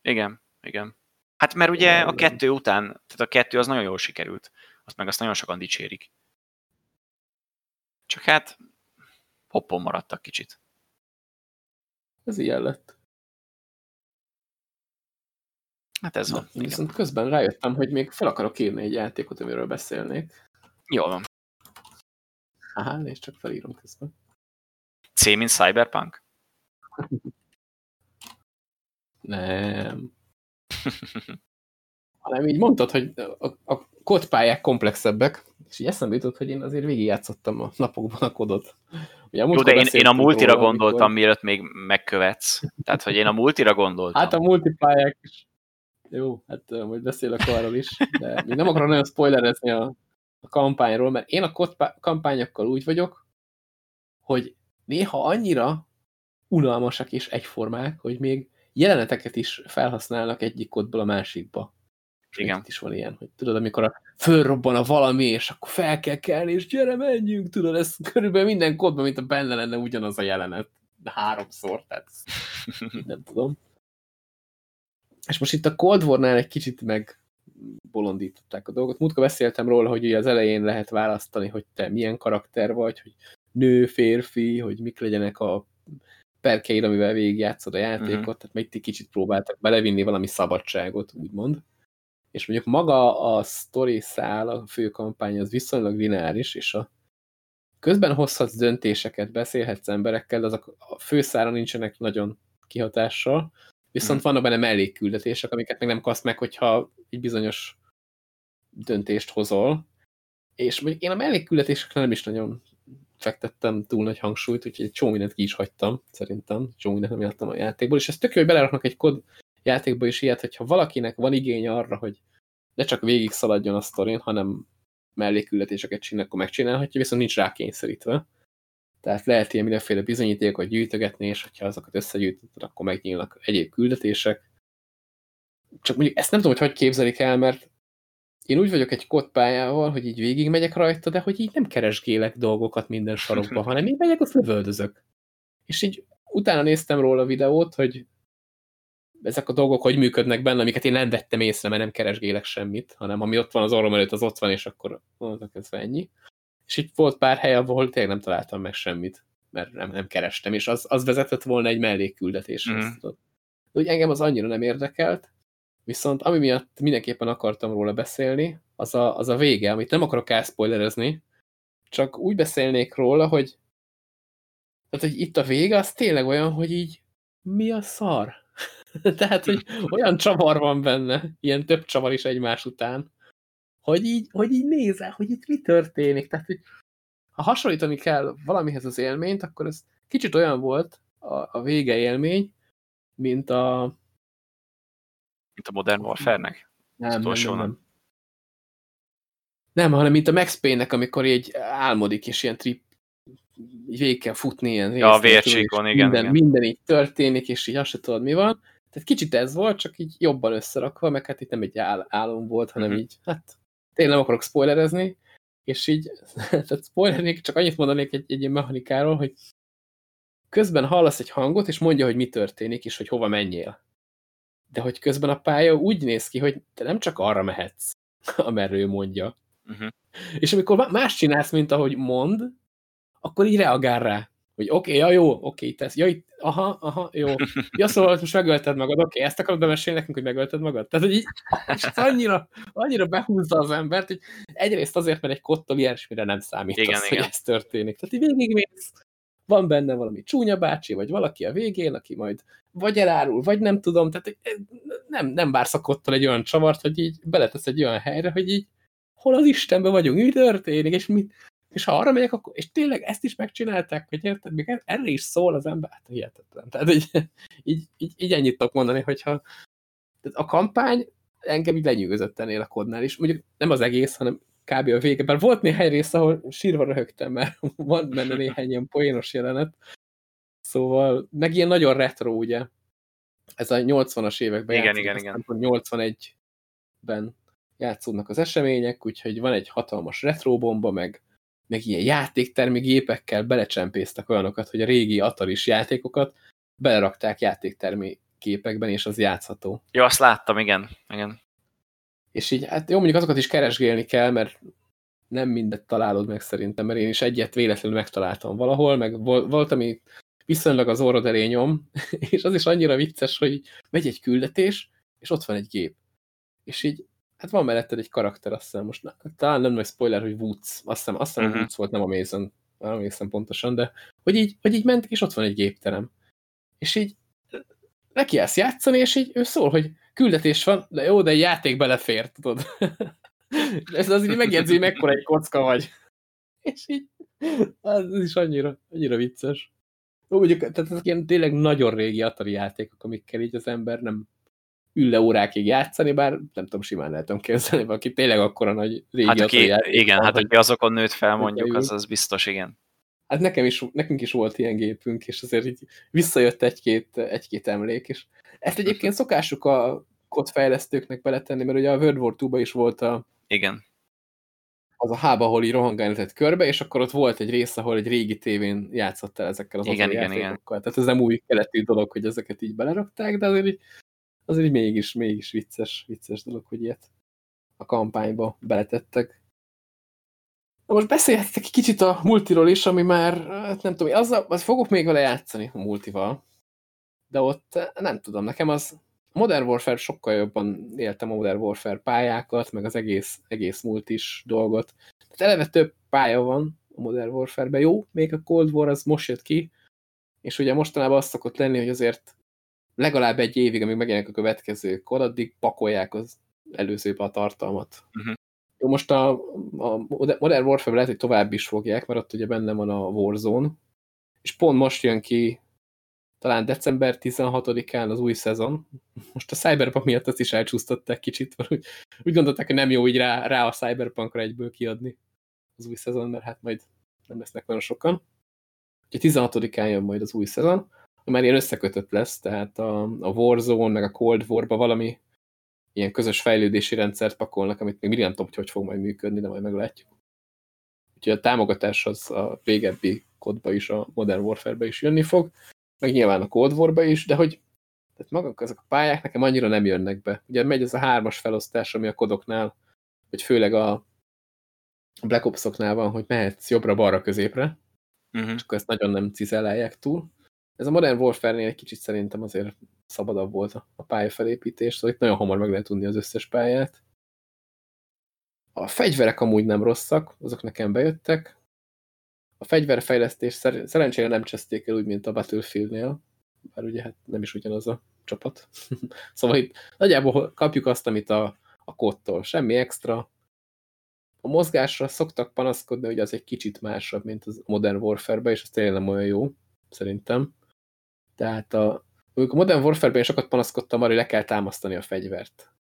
Igen, igen. Hát mert ugye a kettő után, tehát a kettő az nagyon jól sikerült. Azt meg azt nagyon sokan dicsérik. Csak hát hoppon maradtak kicsit. Ez ilyen lett. Hát ez Na, van. Viszont igen. közben rájöttem, hogy még fel akarok írni egy játékot, amiről beszélnék. Jól van. Aha, és csak felírom közben. C, mint Cyberpunk? Nem. Hanem így mondtad, hogy a, a kodpályák komplexebbek, és így eszembe jutott, hogy én azért végigjátszottam a napokban a kodot. Ugye, Jó, de én, én a multira róla, gondoltam, amikor... mielőtt még megkövetsz. Tehát, hogy én a multira gondoltam. Hát a multipályák is. Jó, hát majd beszélek arról is, de még nem akarom nagyon spoilerezni a, a kampányról, mert én a kampányokkal úgy vagyok, hogy néha annyira unalmasak és egyformák, hogy még jeleneteket is felhasználnak egyik kodból a másikba. Igen. Itt is van ilyen, hogy tudod, amikor a fölrobban a valami, és akkor fel kell kelni, és gyere, menjünk, tudod, ez körülbelül minden kodban, mint a benne lenne ugyanaz a jelenet. Háromszor, tehát nem tudom. És most itt a Cold War-nál egy kicsit meg bolondították a dolgot. Múltkor beszéltem róla, hogy ugye az elején lehet választani, hogy te milyen karakter vagy, hogy nő, férfi, hogy mik legyenek a perkeid, amivel végigjátszod a játékot, uh mhm. -huh. tehát még ti kicsit próbáltak belevinni valami szabadságot, úgymond. És mondjuk maga a story szál, a fő kampány az viszonylag lineáris, és a közben hozhatsz döntéseket, beszélhetsz emberekkel, de azok a főszára nincsenek nagyon kihatással, Viszont mm. vannak benne mellékküldetések, amiket még nem kaszt meg, hogyha egy bizonyos döntést hozol. És mondjuk én a mellékküldetésekre nem is nagyon fektettem túl nagy hangsúlyt, úgyhogy egy csomó mindent ki is hagytam, szerintem. Csomó mindent nem játtam a játékból, és ez tök jó, hogy beleraknak egy kod játékba is ilyet, hogyha valakinek van igénye arra, hogy ne csak végig szaladjon a sztorin, hanem mellékületéseket csinál, akkor megcsinálhatja, viszont nincs rá kényszerítve. Tehát lehet ilyen mindenféle bizonyítékot gyűjtögetni, és hogyha azokat összegyűjtöd, akkor megnyílnak egyéb küldetések. Csak mondjuk ezt nem tudom, hogy hogy képzelik el, mert én úgy vagyok egy kodpályával, hogy így végigmegyek rajta, de hogy így nem keresgélek dolgokat minden sarokba, hanem így megyek, azt lövöldözök. És így utána néztem róla a videót, hogy ezek a dolgok hogy működnek benne, amiket én nem vettem észre, mert nem keresgélek semmit, hanem ami ott van az orrom előtt, az ott van, és akkor mondok, ez ennyi. És itt volt pár hely, ahol tényleg nem találtam meg semmit, mert nem, nem kerestem, és az, az vezetett volna egy mellékküldetéshez. Mm. Úgy engem az annyira nem érdekelt, viszont ami miatt mindenképpen akartam róla beszélni, az a, az a vége, amit nem akarok elszpoilerezni, csak úgy beszélnék róla, hogy tehát, hogy itt a vége, az tényleg olyan, hogy így mi a szar? Tehát, hogy olyan csavar van benne, ilyen több csavar is egymás után, hogy így, hogy így nézel, hogy itt mi történik. Tehát, hogy ha hasonlítani kell valamihez az élményt, akkor ez kicsit olyan volt a, a vége élmény, mint a... Mint a Modern Warfare-nek? Nem, nem, nem, nem. Nem, hanem mint a Max Payne-nek, amikor így álmodik, és ilyen trip így végig kell futni ilyen Ja, a vércsíkon, igen, minden, igen. Minden így történik, és így azt se tudod, mi van. Tehát kicsit ez volt, csak így jobban összerakva, meg hát itt nem egy áll álom volt, hanem mm -hmm. így, hát tényleg nem akarok spoilerezni, és így, tehát spoilernék, csak annyit mondanék egy, egy ilyen mechanikáról, hogy közben hallasz egy hangot, és mondja, hogy mi történik, és hogy hova menjél. De hogy közben a pálya úgy néz ki, hogy te nem csak arra mehetsz, amerről ő mondja. Uh -huh. És amikor más csinálsz, mint ahogy mond, akkor így reagál rá. Hogy oké, okay, ja jó, oké, okay, tesz. Ja, itt, aha, aha, jó. Ja, szóval most megölted magad, oké, okay, ezt akarod bemesélni nekünk, hogy megölted magad? Tehát, hogy így, és annyira, annyira behúzza az embert, hogy egyrészt azért, mert egy kottól ilyesmire nem számít igen, az, igen. hogy ez történik. Tehát így végigmész, van benne valami csúnya bácsi, vagy valaki a végén, aki majd vagy elárul, vagy nem tudom, tehát nem, nem vársz a kottól egy olyan csavart, hogy így beletesz egy olyan helyre, hogy így hol az Istenben vagyunk, mi történik, és mit, és ha arra megyek, akkor, és tényleg ezt is megcsinálták, hogy érted, még erre is szól az ember, hát hihetetlen. Tehát így, így, így, így ennyit tudok mondani, hogyha tehát a kampány engem így lenyűgözött ennél a kodnál is. Mondjuk nem az egész, hanem kb. a vége. Bár volt néhány rész, ahol sírva röhögtem, mert van benne néhány ilyen poénos jelenet. Szóval, meg ilyen nagyon retro, ugye? Ez a 80-as években igen, igen, igen. 81-ben játszódnak az események, úgyhogy van egy hatalmas retro bomba, meg meg ilyen játéktermi gépekkel belecsempésztek olyanokat, hogy a régi Ataris játékokat belerakták játéktermi gépekben, és az játszható. Jó, azt láttam, igen. igen. És így, hát jó, mondjuk azokat is keresgélni kell, mert nem mindet találod meg szerintem, mert én is egyet véletlenül megtaláltam valahol, meg volt, ami viszonylag az orrod elé nyom, és az is annyira vicces, hogy megy egy küldetés, és ott van egy gép. És így Hát van melletted egy karakter, azt hiszem most, talán nem nagy spoiler, hogy Woods, azt hiszem, azt hiszem uh mhm. -huh. Woods volt, nem a Mason, nem emlékszem pontosan, de hogy így, hogy így ment, és ott van egy gépterem. És így neki ezt játszani, és így ő szól, hogy küldetés van, de jó, de egy játék belefér, tudod. Ez az így megjegyzi, mekkora egy kocka vagy. És így, az is annyira, annyira vicces. Ó, mondjuk, tehát ezek ilyen tényleg nagyon régi Atari játékok, amikkel így az ember nem, ül le órákig játszani, bár nem tudom, simán lehet tudom képzelni, aki tényleg akkora nagy régi hát aki, Igen, van, hát aki azokon nőtt fel mondjuk, az, az biztos, igen. Hát nekem is, nekünk is volt ilyen gépünk, és azért így visszajött egy-két egy -két emlék, és ezt egyébként szokásuk a kodfejlesztőknek beletenni, mert ugye a World War II-ban is volt a... Igen. Az a hába, ahol így rohangálni körbe, és akkor ott volt egy rész, ahol egy régi tévén játszott el ezekkel az igen, igen, igen. Tehát ez nem új keletű dolog, hogy ezeket így belerakták, de azért így azért mégis, mégis vicces, vicces dolog, hogy ilyet a kampányba beletettek. Na most beszélhetek egy kicsit a multiról is, ami már, hát nem tudom, azzal, az fogok még vele játszani a multival, de ott nem tudom, nekem az Modern Warfare sokkal jobban éltem a Modern Warfare pályákat, meg az egész, egész multis dolgot. Tehát eleve több pálya van a Modern Warfare-ben. Jó, még a Cold War az most jött ki, és ugye mostanában azt szokott lenni, hogy azért legalább egy évig, amíg megjelenik a következő kod, addig pakolják az előzőbe a tartalmat. Uh Mhm. -huh. Jó, most a, a Modern Warfare lehet, hogy tovább is fogják, mert ott ugye benne van a Warzone, és pont most jön ki talán december 16-án az új szezon. Most a Cyberpunk miatt azt is elcsúsztatták kicsit, mert úgy, úgy gondolták, hogy nem jó így rá, rá a Cyberpunkra egyből kiadni az új szezon, mert hát majd nem lesznek olyan sokan. Úgyhogy 16-án jön majd az új szezon, már ilyen összekötött lesz, tehát a, a Warzone, meg a Cold War-ba valami ilyen közös fejlődési rendszert pakolnak, amit még mindig nem tudom, hogy hogy fog majd működni, de majd meglátjuk. Úgyhogy a támogatás az a végebbi kodba is, a Modern Warfare-be is jönni fog, meg nyilván a Cold War-ba is, de hogy tehát maguk ezek a pályák nekem annyira nem jönnek be. Ugye megy ez a hármas felosztás, ami a kodoknál, vagy főleg a Black Ops-oknál van, hogy mehetsz jobbra-balra középre, uh Mhm. -huh. és akkor ezt nagyon nem cizelálják túl. Ez a Modern Warfare-nél egy kicsit szerintem azért szabadabb volt a pályafelépítés, szóval itt nagyon hamar meg lehet tudni az összes pályát. A fegyverek amúgy nem rosszak, azok nekem bejöttek. A fegyverfejlesztés szer szerencsére nem cseszték el úgy, mint a Battlefield-nél, bár ugye hát nem is ugyanaz a csapat. szóval itt nagyjából kapjuk azt, amit a, a kódtól. Semmi extra. A mozgásra szoktak panaszkodni, hogy az egy kicsit másabb, mint a Modern Warfare-ben, és ez tényleg nem olyan jó, szerintem. Tehát a, a Modern Warfare-ben sokat panaszkodtam arra, hogy le kell támasztani a fegyvert.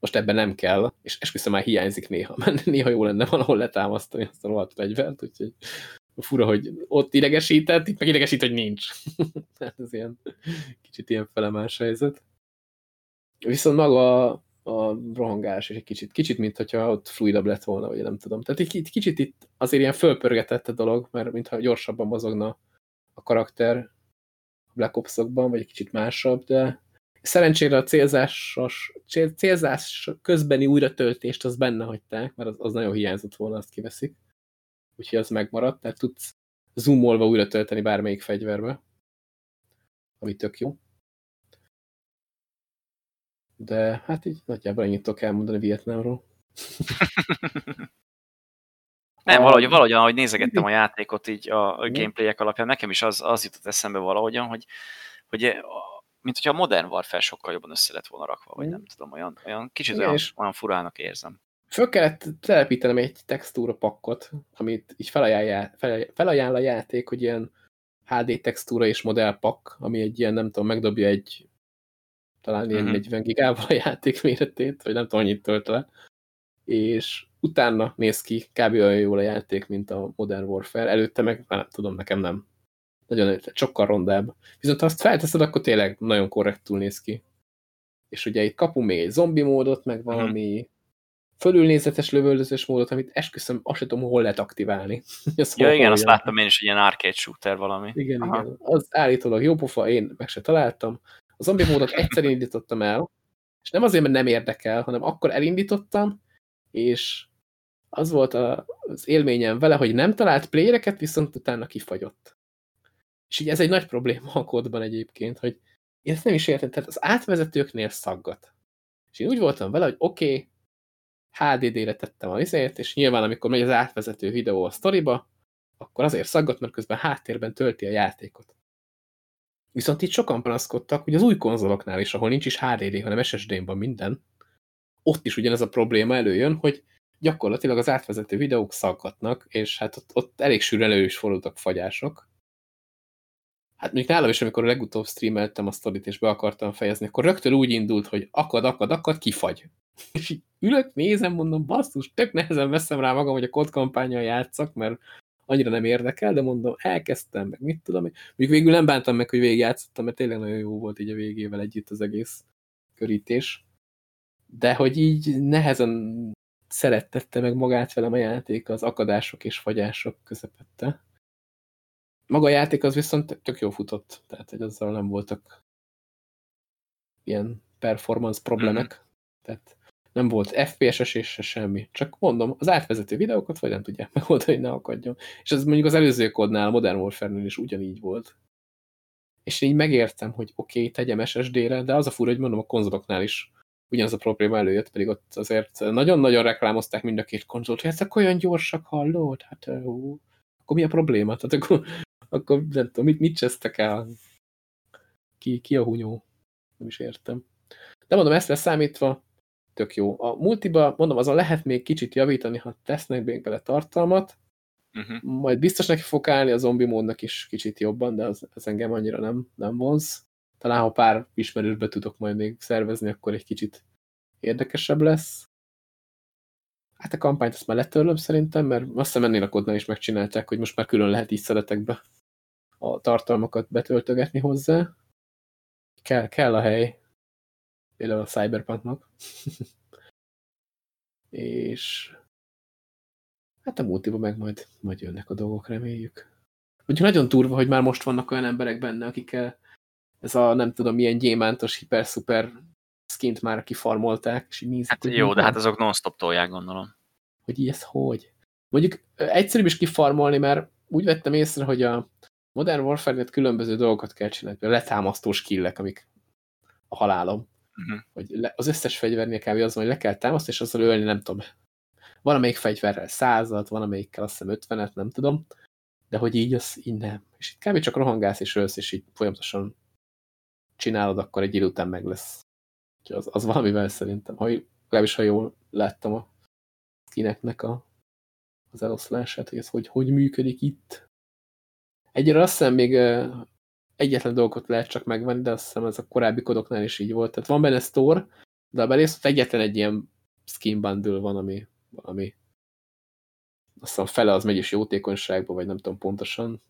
Most ebben nem kell, és esküszöm már hiányzik néha, mert néha jó lenne valahol letámasztani azt a rohadt fegyvert, úgyhogy fura, hogy ott idegesített, itt meg idegesít, hogy nincs. Tehát ez ilyen kicsit ilyen felemás helyzet. Viszont maga a, a rohangás is egy kicsit, kicsit, mint hogyha ott fluidabb lett volna, vagy nem tudom. Tehát egy kicsit itt azért ilyen fölpörgetett a dolog, mert mintha gyorsabban mozogna a karakter Black Ops-okban, vagy egy kicsit másabb, de szerencsére a célzásos, célzás közbeni újratöltést az benne hagyták, mert az, az nagyon hiányzott volna, azt kiveszik. Úgyhogy az megmaradt, tehát tudsz zoomolva újra tölteni bármelyik fegyverbe, ami tök jó. De hát így nagyjából ennyit tudok elmondani Vietnámról. Nem, valahogy, valahogy, ahogy nézegettem a játékot így a, a gameplayek alapján, nekem is az, az jutott eszembe valahogyan, hogy, hogy mint hogyha a Modern Warfare sokkal jobban össze lett volna rakva, vagy nem tudom, olyan, olyan kicsit olyan, olyan furának érzem. Föl kellett telepítenem egy textúra pakkot, amit így felajánl, felajánl a játék, hogy ilyen HD textúra és modellpak, ami egy ilyen, nem tudom, megdobja egy talán ilyen mm -hmm. 40 gigával a játék méretét, vagy nem tudom, annyit tölt le. És utána néz ki kb. olyan jól a játék, mint a Modern Warfare. Előtte meg, nem tudom, nekem nem. Nagyon sokkal rondább. Viszont ha azt felteszed, akkor tényleg nagyon korrektul néz ki. És ugye itt kapunk még egy zombi módot, meg valami mm -hmm. fölülnézetes lövöldözős módot, amit esküszöm, azt sem tudom, hol lehet aktiválni. ja, igen, azt láttam én is, hogy ilyen arcade shooter valami. Igen, Aha. igen. Az állítólag jó pofa, én meg se találtam. A zombi módot egyszer indítottam el, és nem azért, mert nem érdekel, hanem akkor elindítottam, és az volt a, az élményem vele, hogy nem talált playereket, viszont utána kifagyott. És így ez egy nagy probléma a kódban egyébként, hogy én ezt nem is értem, tehát az átvezetőknél szaggat. És én úgy voltam vele, hogy oké, okay, HDD-re tettem a vizért, és nyilván amikor megy az átvezető videó a sztoriba, akkor azért szaggat, mert közben háttérben tölti a játékot. Viszont itt sokan panaszkodtak, hogy az új konzoloknál is, ahol nincs is HDD, hanem SSD-n van minden, ott is ugyanez a probléma előjön, hogy gyakorlatilag az átvezető videók szaggatnak, és hát ott, ott elég sűrűn elő is fordultak fagyások. Hát mondjuk nálam is, amikor a legutóbb streameltem a sztorit, és be akartam fejezni, akkor rögtön úgy indult, hogy akad, akad, akad, kifagy. És így ülök, nézem, mondom, basszus, tök nehezen veszem rá magam, hogy a kodkampányjal játszak, mert annyira nem érdekel, de mondom, elkezdtem, meg mit tudom. Még végül nem bántam meg, hogy végigjátszottam, mert tényleg nagyon jó volt így a végével együtt az egész körítés. De hogy így nehezen szerettette meg magát velem a játék az akadások és fagyások közepette. Maga a játék az viszont tök jó futott, tehát hogy azzal nem voltak ilyen performance problémek. Mm. Tehát nem volt FPS-es és se semmi. Csak mondom, az átvezető videókat vagy nem tudják megoldani, hogy ne akadjon. És ez mondjuk az előző kódnál, a Modern Warfare-nél is ugyanígy volt. És így megértem, hogy oké, okay, tegyem SSD-re, de az a fura, hogy mondom, a konzoloknál is ugyanaz a probléma előjött, pedig ott azért nagyon-nagyon reklámozták mind a két konzolt, hogy ezek olyan gyorsak, hallod? Hát ó, akkor mi a probléma? Tehát akkor, akkor nem tudom, mit, mit csesztek el? Ki, ki a hunyó? nem is értem. De mondom, ezt leszámítva, tök jó. A multiba, mondom, azon lehet még kicsit javítani, ha tesznek még bele tartalmat, uh -huh. majd biztos neki fog állni a zombi módnak is kicsit jobban, de az, az engem annyira nem, nem vonz. Talán, ha pár ismerősbe tudok majd még szervezni, akkor egy kicsit érdekesebb lesz. Hát a kampányt azt már letörlöm szerintem, mert azt hiszem ennél a kodnál is megcsinálták, hogy most már külön lehet így szeretekbe a tartalmakat betöltögetni hozzá. Kell, kell a hely. Például a Cyberpunknak. és hát a multiba meg majd, majd jönnek a dolgok, reméljük. Úgyhogy nagyon turva, hogy már most vannak olyan emberek benne, akikkel ez a nem tudom milyen gyémántos, hiper-szuper skint már kifarmolták, és így nézik, hát jó, de van. hát azok non-stop tolják, gondolom. Hogy ez hogy? Mondjuk egyszerűbb is kifarmolni, mert úgy vettem észre, hogy a Modern Warfare-net különböző dolgokat kell csinálni, például letámasztó skillek, amik a halálom. Uh mhm. -huh. hogy le, az összes fegyvernél kb. az van, hogy le kell támasztani, és azzal ölni, nem tudom. Van amelyik fegyverrel százat, van amelyikkel azt hiszem ötvenet, nem tudom. De hogy így, az így nem. És itt kb. csak rohangálsz és ölsz, és így folyamatosan csinálod, akkor egy idő után meg lesz. Úgyhogy az, az valamivel szerintem, ha, legalábbis ha jól láttam a skineknek a, az eloszlását, hogy ez hogy, hogy működik itt. Egyre azt hiszem még egyetlen dolgot lehet csak megvenni, de azt hiszem ez a korábbi kodoknál is így volt. Tehát van benne store, de a belész egyetlen egy ilyen skin bundle van, ami, ami azt hiszem fele az megy is jótékonyságba, vagy nem tudom pontosan.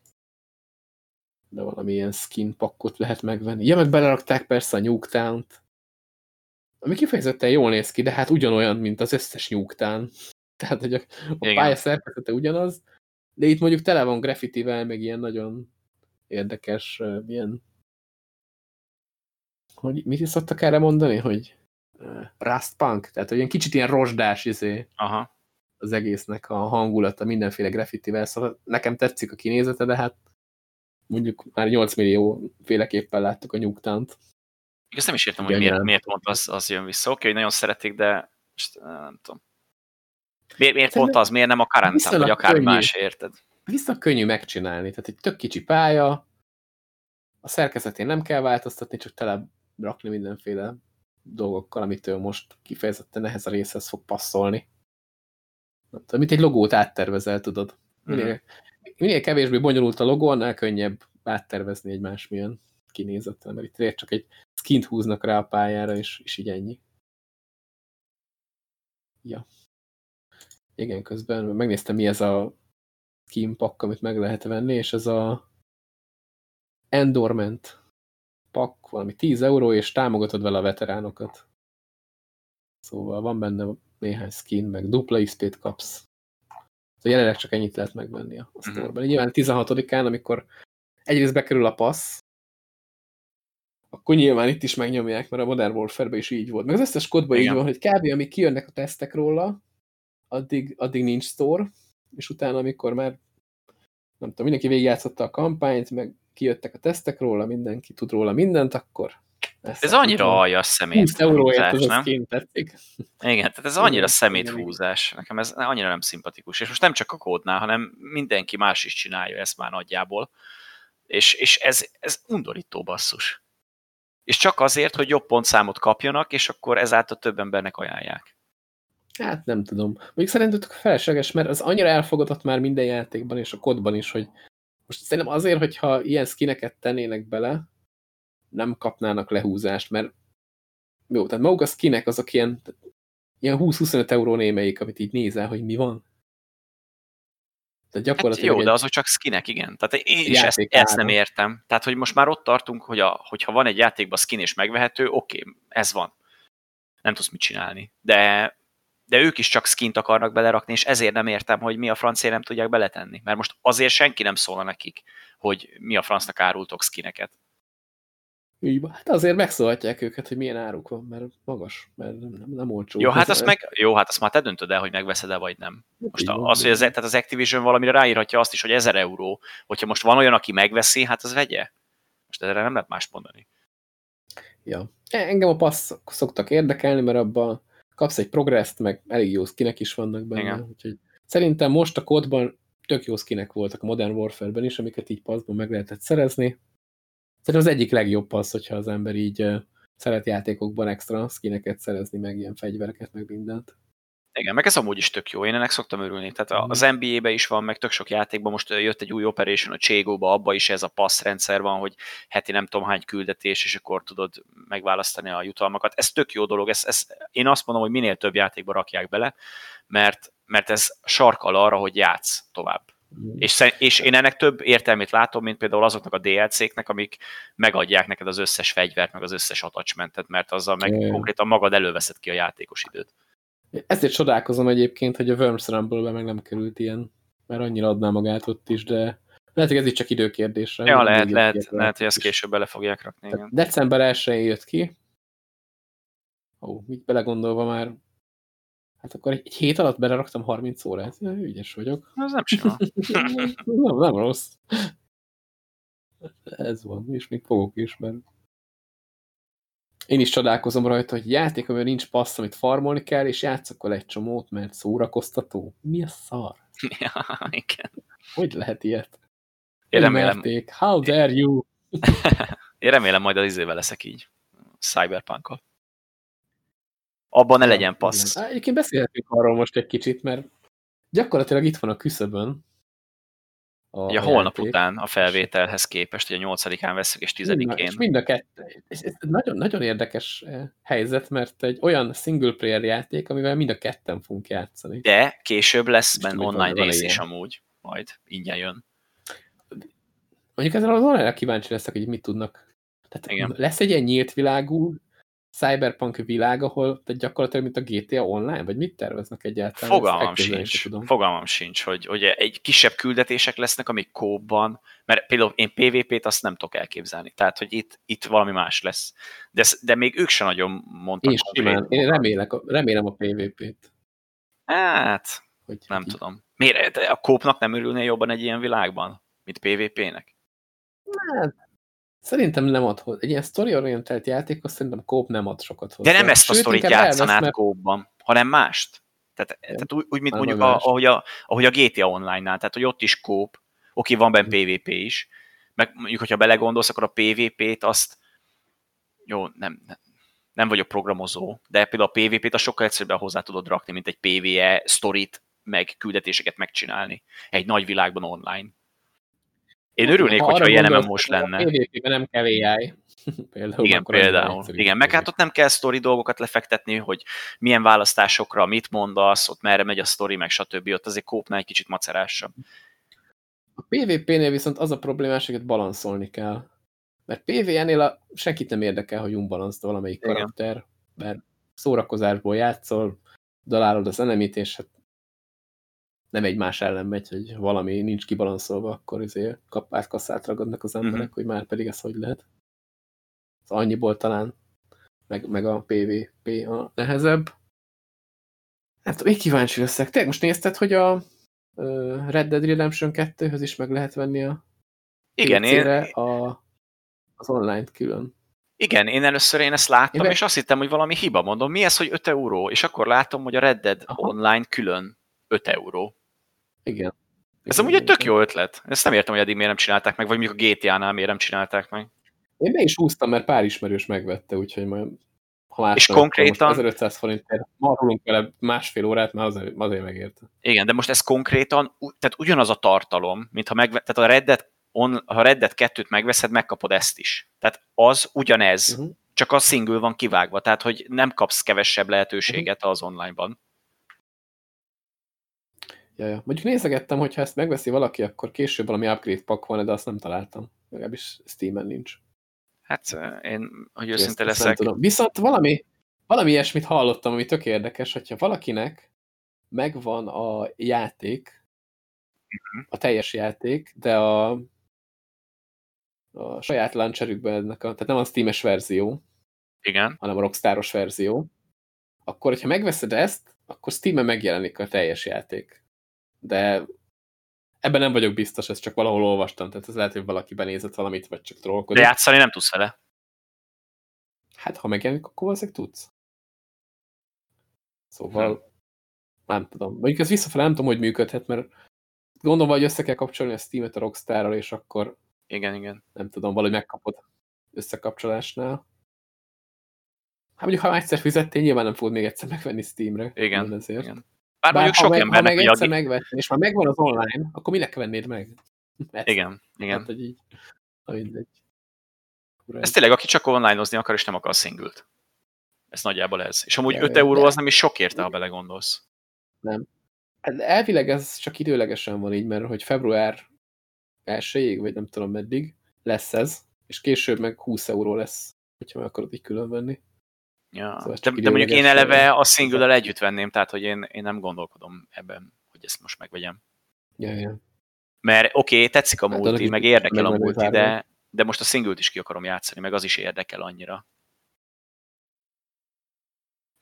De valami ilyen skin pakkot lehet megvenni. Ja, meg belerakták persze a Nuketown-t. Ami kifejezetten jól néz ki, de hát ugyanolyan, mint az összes Nuketown. Tehát, hogy a, a pálya szerkezete ugyanaz, de itt mondjuk tele van graffitivel, meg ilyen nagyon érdekes, uh, ilyen hogy mit is szoktak erre mondani, hogy uh, Rust Punk, tehát hogy ilyen kicsit ilyen rozsdás izé Aha. az egésznek a hangulata mindenféle graffitivel, szóval nekem tetszik a kinézete, de hát mondjuk már 8 millió féleképpen láttuk a nyugtánt. Igaz nem is értem, hogy miért, miért pont az, az jön vissza. Oké, hogy nagyon szeretik, de most nem tudom. Miért, miért pont az, miért nem a karantán, vagy akár könnyű, más, érted? Viszont könnyű megcsinálni, tehát egy tök kicsi pálya, a szerkezetén nem kell változtatni, csak tele rakni mindenféle dolgokkal, amitől most kifejezetten ehhez a részhez fog passzolni. Nem tudom, mint egy logót áttervezel, tudod. Mm. Minél kevésbé bonyolult a logó, annál könnyebb áttervezni egy másmilyen kinézettel, mert itt csak egy skint húznak rá a pályára, és, és így ennyi. Ja. Igen, közben megnéztem, mi ez a skin pak, amit meg lehet venni, és ez a Endorment pak, valami 10 euró, és támogatod vele a veteránokat. Szóval van benne néhány skin, meg dupla XP-t kapsz. Szóval jelenleg csak ennyit lehet megvenni a, mhm. sztorban. Nyilván 16-án, amikor egyrészt bekerül a passz, akkor nyilván itt is megnyomják, mert a Modern Warfare-ben is így volt. Meg az összes kodban így van, hogy kb. amíg kijönnek a tesztek róla, addig, addig nincs store, és utána, amikor már nem tudom, mindenki végigjátszotta a kampányt, meg kijöttek a tesztek róla, mindenki tud róla mindent, akkor ez annyira aljas szemét 20 euróért ez nem? Tetszik. Igen, tehát ez annyira szeméthúzás. Nekem ez annyira nem szimpatikus. És most nem csak a kódnál, hanem mindenki más is csinálja ezt már nagyjából. És, és ez, ez undorító basszus. És csak azért, hogy jobb pontszámot kapjanak, és akkor ezáltal több embernek ajánlják. Hát nem tudom. Még szerintetek felesleges, mert az annyira elfogadott már minden játékban és a kodban is, hogy most szerintem azért, hogyha ilyen skineket tennének bele, nem kapnának lehúzást, mert jó, tehát maguk a skinek azok ilyen, ilyen 20-25 euró némelyik, amit így nézel, hogy mi van. Tehát gyakorlatilag hát jó, de azok csak skinek, igen. Tehát én is ezt, ezt nem értem. Tehát, hogy most már ott tartunk, hogy a, hogyha van egy játékban skin és megvehető, oké, okay, ez van. Nem tudsz mit csinálni. De de ők is csak skint akarnak belerakni, és ezért nem értem, hogy mi a francia nem tudják beletenni. Mert most azért senki nem szólna nekik, hogy mi a francnak árultok skineket. Így Hát azért megszólhatják őket, hogy milyen áruk van, mert magas, mert nem, nem, nem olcsó. Jó, hát azt, meg, jó, hát azt már te döntöd el, hogy megveszed-e vagy nem. Most van, az, hogy az, tehát az Activision valamire ráírhatja azt is, hogy 1000 euró. Hogyha most van olyan, aki megveszi, hát az vegye. Most erre nem lehet más mondani. Ja. Engem a passz szoktak érdekelni, mert abban kapsz egy progresszt, meg elég jó skinek is vannak benne. Igen. Úgyhogy szerintem most a kódban tök jó skinek voltak a Modern Warfare-ben is, amiket így passzban meg lehetett szerezni. Szerintem az egyik legjobb passz, hogyha az ember így szeret játékokban extra skineket szerezni, meg ilyen fegyvereket, meg mindent. Igen, meg ez amúgy is tök jó, én ennek szoktam örülni. Tehát Mhm. az NBA-be is van, meg tök sok játékban, most jött egy új Operation a Cségóba, abba is ez a passz rendszer van, hogy heti nem tudom hány küldetés, és akkor tudod megválasztani a jutalmakat. Ez tök jó dolog, ez, ez, én azt mondom, hogy minél több játékba rakják bele, mert, mert ez sarkal arra, hogy játsz tovább. És, és én ennek több értelmét látom, mint például azoknak a DLC-knek, amik megadják neked az összes fegyvert, meg az összes attachmentet, mert azzal meg Jaj. konkrétan magad előveszed ki a játékos időt. Ezért csodálkozom egyébként, hogy a Worms Rumble-be meg nem került ilyen, mert annyira adná magát ott is, de lehet, hogy ez itt csak időkérdésre. Ja, lehet, lehet, ki lehet, hogy ezt később bele fogják rakni. Igen. Tehát December 1 jött ki. Ó, így belegondolva már, hát akkor egy, egy hét alatt beleraktam 30 órát. Ja, ügyes vagyok. Ez nem sima. nem, nem rossz. Ez van, és még fogok is, mert én is csodálkozom rajta, hogy játék, amiben nincs passz, amit farmolni kell, és játszok egy csomót, mert szórakoztató. Mi a szar? ja, igen. Hogy lehet ilyet? Én remélem, Elmerték. How dare you? én remélem majd az izével leszek így. cyberpunk -kal. Abban ne legyen passz. Á, Egyébként beszélhetünk arról most egy kicsit, mert gyakorlatilag itt van a küszöbön. A, Ugye a holnap játék. után a felvételhez képest, ugye 8-án veszük és Mind a- 10-én. És mind a kettő. Ez, ez nagyon, nagyon érdekes eh, helyzet, mert egy olyan single player játék, amivel mind a ketten fogunk játszani. De később lesz benne hogy online rész is amúgy. Majd ingyen jön. Mondjuk ezzel az online kíváncsi leszek, hogy mit tudnak. Tehát Igen. lesz egy ilyen nyílt világú cyberpunk világ, ahol tehát gyakorlatilag, mint a GTA online, vagy mit terveznek egyáltalán? Fogalmam sincs. tudom. Fogalmam sincs, hogy, hogy egy kisebb küldetések lesznek, amik kóban, mert például én PvP-t azt nem tudok elképzelni. Tehát, hogy itt, itt valami más lesz. De, de még ők sem nagyon mondtak Én simán, én remélek, remélem a PvP-t. Hát, Hogy nem így- tudom. Miért? A kópnak nem örülne jobban egy ilyen világban, mint PvP-nek? Szerintem nem ad hozzá. Egy ilyen story-orientált játékhoz szerintem a kóp nem ad sokat hozzá. De nem ezt a sztorit játszanád mert- kópban, hanem mást. Tehát, tehát úgy, úgy, mint mondjuk, a, ahogy, a, ahogy a GTA Online-nál, tehát hogy ott is kóp, oké, van Hm. benne PvP is, meg mondjuk, hogyha belegondolsz, akkor a PvP-t azt, jó, nem, nem, nem vagyok programozó, de például a PvP-t azt sokkal egyszerűbben hozzá tudod rakni, mint egy PvE sztorit, meg küldetéseket megcsinálni egy nagy világban online. Én örülnék, Ha hogyha ilyen gondolsz, a lenne. PvP-ben nem kell AI. például, Igen, például. Igen, meg hát ott nem kell sztori dolgokat lefektetni, hogy milyen választásokra mit mondasz, ott merre megy a sztori, meg stb. Ott azért kópnál egy kicsit macerásabb. A PvP-nél viszont az a problémás, hogy ott balanszolni kell. Mert PvE-nél a, senkit nem érdekel, hogy unbalanced valamelyik Igen. karakter, mert szórakozásból játszol, dalálod az enemit, és hát nem egymás ellen megy, hogy valami nincs kibalanszolva, akkor izé kapát kasszát ragadnak az emberek, Mhm. hogy már pedig ez hogy lehet. Az annyiból talán, meg, meg a PvP a nehezebb. Hát még kíváncsi leszek. Te most nézted, hogy a Red Dead Redemption 2-höz is meg lehet venni a Igen, én, a, az online külön. igen, én először én ezt láttam, Én és azt hittem, hogy valami hiba. Mondom, mi ez, hogy 5 euró? És akkor látom, hogy a Red Dead Aha. online külön 5 euró. Igen. Ez amúgy egy tök jó ötlet. Ezt nem értem, hogy eddig miért nem csinálták meg, vagy mondjuk a GTA-nál miért nem csinálták meg. Én be is húztam, mert pár ismerős megvette, úgyhogy majd ha más És nem, konkrétan- Most 1500 forintért marulunk vele másfél órát, már azért, azért megérte. Igen, de most ez konkrétan, tehát ugyanaz a tartalom, mint ha megve, tehát a Red Dead, on, ha Red Dead 2-t megveszed, megkapod ezt is. Tehát az ugyanez, uh-huh. Uh-huh. csak a single van kivágva, tehát hogy nem kapsz kevesebb lehetőséget az onlineban. Ja, ja. Mondjuk nézegettem, hogy ha ezt megveszi valaki, akkor később valami upgrade pak van, de azt nem találtam. Legalábbis Steam-en nincs. Hát én, hogy őszinte leszek, tudom. Viszont valami, valami ilyesmit hallottam, ami tök érdekes, hogyha valakinek megvan a játék, Mhm. a teljes játék, de a, a saját launcherükben ennek a, tehát nem a Steam-es verzió, igen, hanem a Rockstaros verzió, akkor, hogyha megveszed ezt, akkor Steam-en megjelenik a teljes játék. De ebben nem vagyok biztos, ezt csak valahol olvastam, tehát ez lehet, hogy valaki benézett valamit, vagy csak de trollkodik. játszani nem tudsz vele. Hát, ha megjelenik, akkor valószínűleg tudsz. Szóval, nem tudom. Mondjuk ez visszafele nem tudom, hogy működhet, mert gondolom, hogy össze kell kapcsolni a Steam-et a Rockstarral, és akkor Igen, igen. nem tudom, valahogy megkapod összekapcsolásnál. Hát mondjuk, ha egyszer fizettél, nyilván nem fogod még egyszer megvenni Steamre. Igen, Ezért. igen. Bár, Bár mondjuk ha sok meg, ha meg egyszer a... megvettél, és már megvan az online, akkor minek vennéd meg? Ezt. Igen, igen. Hát, hogy így, na mindegy. Ez tényleg, aki csak online-ozni akar, és nem akar szingült. Ez nagyjából ez. És amúgy Ja, 5 ja, euró de- az nem is sok érte, ha belegondolsz. Hát elvileg ez csak időlegesen van így, mert hogy február 1 vagy nem tudom meddig lesz ez, és később meg 20 euró lesz, hogyha meg akarod így külön venni. Ja. Szóval De, de mondjuk én eleve a single együtt venném, tehát hogy én, én nem gondolkodom ebben, hogy ezt most megvegyem. Ja, ja. Mert oké, okay, tetszik a Hát multi, meg érdekel a multi, de, de most a singlet is ki akarom játszani, meg az is érdekel annyira.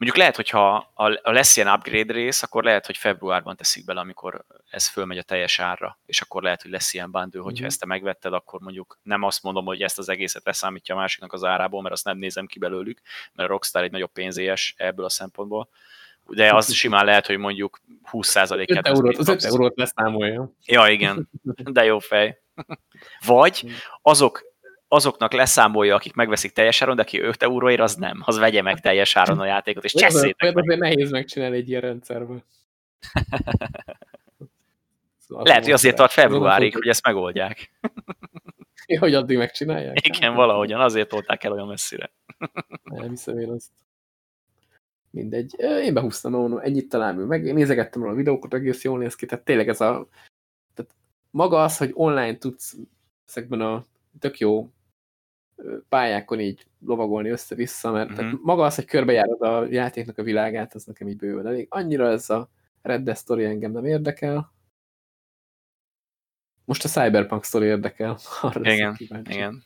Mondjuk lehet, hogyha a, lesz ilyen upgrade rész, akkor lehet, hogy februárban teszik bele, amikor ez fölmegy a teljes árra, és akkor lehet, hogy lesz ilyen bundle, hogyha Mhm. ezt te megvetted, akkor mondjuk nem azt mondom, hogy ezt az egészet leszámítja a másiknak az árából, mert azt nem nézem ki belőlük, mert a Rockstar egy nagyobb pénzélyes ebből a szempontból. De az simán lehet, hogy mondjuk 20%-át 5 eurót, az 5 kapsz. eurót leszámolja. Ja, igen. De jó fej. Vagy azok, azoknak leszámolja, akik megveszik teljes áron, de aki 5 euróért, az nem. Az vegye meg teljes áron a játékot, és cseszétek meg. azért nehéz megcsinálni egy ilyen rendszerben. Szóval Lehet, hogy azért tart februárig, hogy ezt megoldják. hogy addig megcsinálják. Igen, valahogyan. Azért tolták el olyan messzire. Nem hiszem én azt. Mindegy. Én behúztam, mondom, ennyit talán meg. Én nézegettem róla a videókat, egész jól néz ki. Tehát tényleg ez a... Tehát maga az, hogy online tudsz ezekben a tök jó pályákon így lovagolni össze-vissza, mert Mhm. tehát maga az, hogy körbejárod a játéknak a világát, az nekem így bőven elég. Annyira ez a Red Dead story engem nem érdekel. Most a Cyberpunk story érdekel. Arra Igen, igen.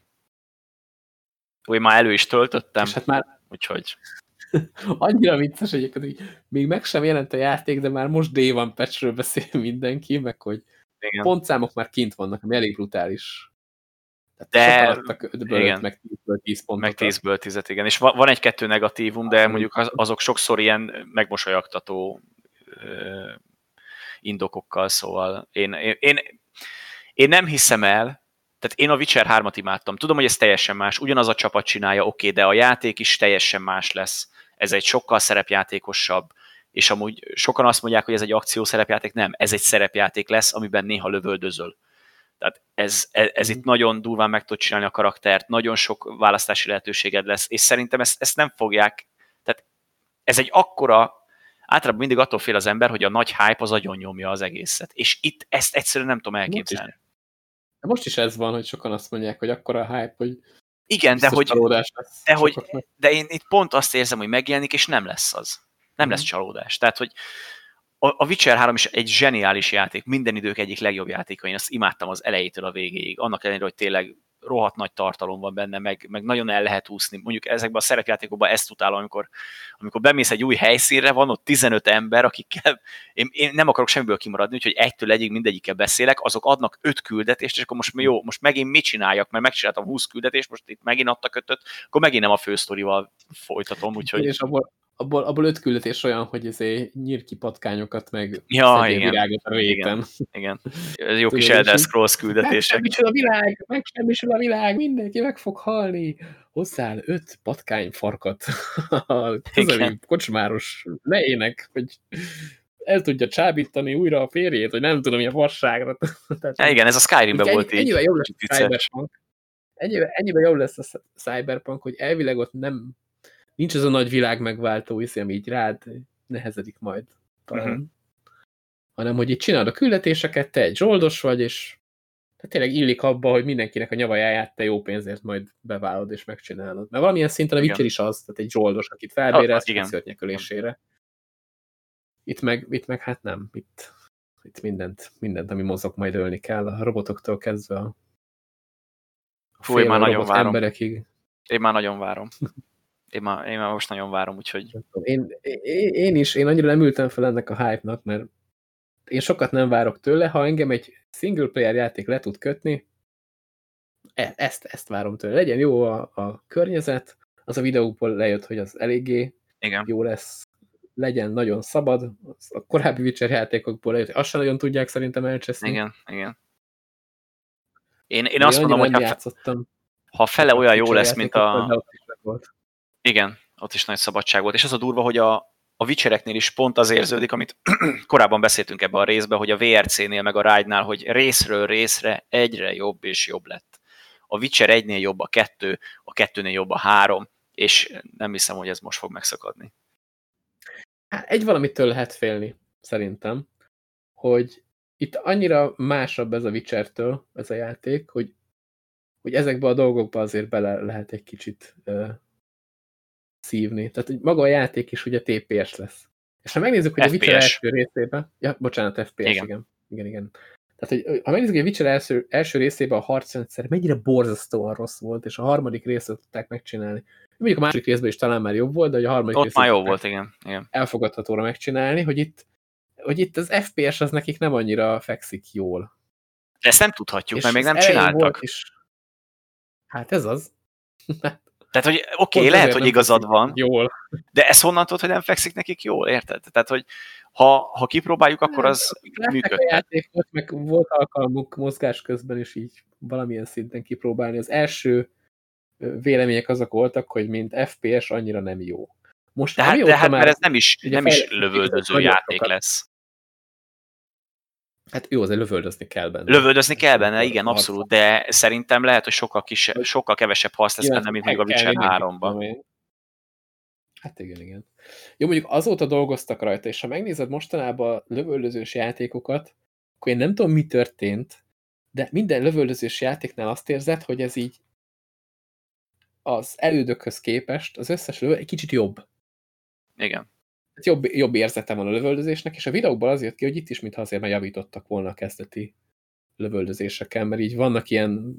Úgy már elő is töltöttem, És hát már úgyhogy annyira vicces egyébként, hogy még meg sem jelent a játék, de már most day one patchről beszél mindenki, meg hogy igen. pontszámok már kint vannak, ami elég brutális. Tehát De- sokan adtak 5 igen. meg 10-ből 10 pontot. Meg 10-ből 10 igen. És va- van egy-kettő negatívum, de mondjuk az- azok sokszor ilyen megmosolyogtató indokokkal, szóval én, én, én, én nem hiszem el, tehát én a Witcher 3-at imádtam. Tudom, hogy ez teljesen más, ugyanaz a csapat csinálja, oké, de a játék is teljesen más lesz. Ez egy sokkal szerepjátékosabb, és amúgy sokan azt mondják, hogy ez egy akciószerepjáték, nem, ez egy szerepjáték lesz, amiben néha lövöldözöl. Tehát ez, ez, ez Mhm. itt nagyon durván meg tud csinálni a karaktert, nagyon sok választási lehetőséged lesz, és szerintem ezt, ezt nem fogják, tehát ez egy akkora, általában mindig attól fél az ember, hogy a nagy hype az agyon nyomja az egészet, és itt ezt egyszerűen nem tudom elképzelni. De most is ez van, hogy sokan azt mondják, hogy akkora hype, hogy Igen, de hogy, csalódás lesz de hogy- de én itt pont azt érzem, hogy megjelenik, és nem lesz az. Nem lesz Mhm. csalódás. Tehát, hogy a Witcher 3 is egy zseniális játék, minden idők egyik legjobb játéka, én azt imádtam az elejétől a végéig, annak ellenére, hogy tényleg rohadt nagy tartalom van benne, meg, meg nagyon el lehet úszni. Mondjuk ezekben a szerepjátékokban ezt utálom, amikor, amikor bemész egy új helyszínre, van ott 15 ember, akikkel én, én nem akarok semmiből kimaradni, úgyhogy egytől egyig mindegyikkel beszélek, azok adnak öt küldetést, és akkor most jó, most megint mit csináljak, mert megcsináltam 20 küldetést, most itt megint adtak ötöt, akkor megint nem a fősztorival folytatom, úgyhogy És abból, abból, abból öt küldetés olyan, hogy izé nyír ki patkányokat, meg Ja, igen. virágot a réten. igen, ez jó Tudod, kis Elder Scrolls küldetések. Megsemmisül a világ, megsemmisül a világ, mindenki meg fog halni. Hozzál öt patkányfarkat a közeli Igen. kocsmáros lejének, hogy el tudja csábítani újra a férjét, hogy nem tudom, milyen vasságra. Tehát, Ja, igen, ez a Skyrimben ennyi, volt így. ennyivel jobb lesz a. Cyberpunk. Ennyivel, ennyivel jobb lesz a Cyberpunk, hogy elvileg ott nem nincs ez a nagy világ megváltó iszi, ami így rád nehezedik majd talán. Mhm. Hanem, hogy itt csinálod a küldetéseket, te egy zsoldos vagy, és tehát tényleg illik abba, hogy mindenkinek a nyavajáját te jó pénzért majd beválod és megcsinálod. Mert valamilyen szinten a. Witcher is az, tehát egy zsoldos, akit felbérelsz, a szörnyekölésére. Itt meg, itt meg hát nem. Itt, itt mindent, mindent, ami mozog, majd ölni kell. A robotoktól kezdve a Fú, én már nagyon várom. emberekig. Én már nagyon várom. Én már, én már most nagyon várom, úgyhogy Én, én, én is, én annyira nem ültem fel ennek a hype-nak, mert én sokat nem várok tőle, ha engem egy single player játék le tud kötni, e- ezt, ezt várom tőle. Legyen jó a, a környezet, az a videóból lejött, hogy az eléggé igen. jó lesz, legyen nagyon szabad, a korábbi Witcher játékokból lejött, hogy azt sem nagyon tudják szerintem elcseszni. Igen, igen. Én, én azt mondom, hogy ha, játszottam. ha fele olyan jó lesz, mint a... volt. Igen, ott is nagy szabadság volt. És az a durva, hogy a, a Witchereknél is pont az érződik, amit korábban beszéltünk ebben a részben, hogy a VRC-nél meg a Ride-nál, hogy részről részre egyre jobb és jobb lett. A Witcher 1-nél jobb a 2, a 2-nél jobb a 3, és nem hiszem, hogy ez most fog megszakadni. Hát egy valamitől lehet félni, szerintem, hogy itt annyira másabb ez a Witcher-től, ez a játék, hogy, hogy ezekbe a dolgokba azért bele lehet egy kicsit szívni. Tehát hogy maga a játék is ugye TPS lesz. És ha megnézzük, hogy FPS. a Witcher első részében... Ja, bocsánat, FPS, igen. igen. Igen, igen. Tehát, hogy ha megnézzük, hogy a Witcher első, első részében a harcrendszer mennyire borzasztóan rossz volt, és a harmadik részt tudták megcsinálni. Mondjuk a második részben is talán már jobb volt, de a harmadik Ott már jó volt, igen. igen. Elfogadhatóra megcsinálni, hogy itt, hogy itt az FPS az nekik nem annyira fekszik jól. De ezt nem tudhatjuk, és mert még nem csináltak. Is. Hát ez az. Tehát, hogy oké, okay, lehet, hogy igazad van, jól. de ez honnan tudod, hogy nem fekszik nekik jól, érted? Tehát, hogy ha, ha kipróbáljuk, akkor az működik. a játékot, meg volt alkalmuk mozgás közben is így valamilyen szinten kipróbálni. Az első vélemények azok voltak, hogy mint FPS annyira nem jó. Most de hát, de hát mert ez nem is, nem is lövöldöző játék sokat. lesz. Hát jó, azért lövöldözni kell benne. Lövöldözni kell benne, igen, abszolút, de szerintem lehet, hogy sokkal, kisebb, sokkal kevesebb haszt lesz benne, mint még a Witcher 3-ban. Hát igen, igen. Jó, mondjuk azóta dolgoztak rajta, és ha megnézed mostanában a lövöldözős játékokat, akkor én nem tudom, mi történt, de minden lövöldözős játéknál azt érzed, hogy ez így az elődökhöz képest az összes lövő egy kicsit jobb. Igen. Jobb, jobb érzete van a lövöldözésnek, és a videókban azért ki, hogy itt is mintha azért már javítottak volna a kezdeti lövöldözéseken, mert így vannak ilyen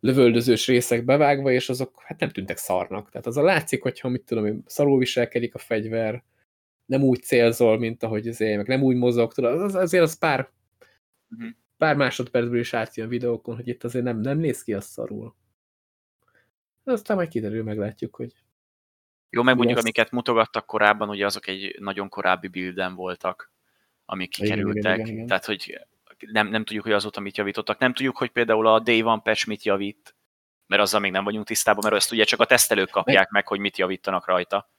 lövöldözős részek bevágva, és azok hát nem tűntek szarnak. Tehát az a látszik, hogyha mit tudom, szarul viselkedik a fegyver, nem úgy célzol, mint ahogy azért, meg nem úgy mozog, tudod, az, azért az pár, uh mhm. -huh. pár másodpercből is átjön a videókon, hogy itt azért nem, nem néz ki a szarul. De aztán majd kiderül, meglátjuk, hogy jó, meg mondjuk, amiket mutogattak korábban, ugye azok egy nagyon korábbi builden voltak, amik kikerültek. Igen, igen, igen. Tehát, hogy nem, nem tudjuk, hogy azóta mit javítottak. Nem tudjuk, hogy például a Day One patch mit javít, mert azzal még nem vagyunk tisztában, mert ezt ugye csak a tesztelők kapják meg, meg hogy mit javítanak rajta.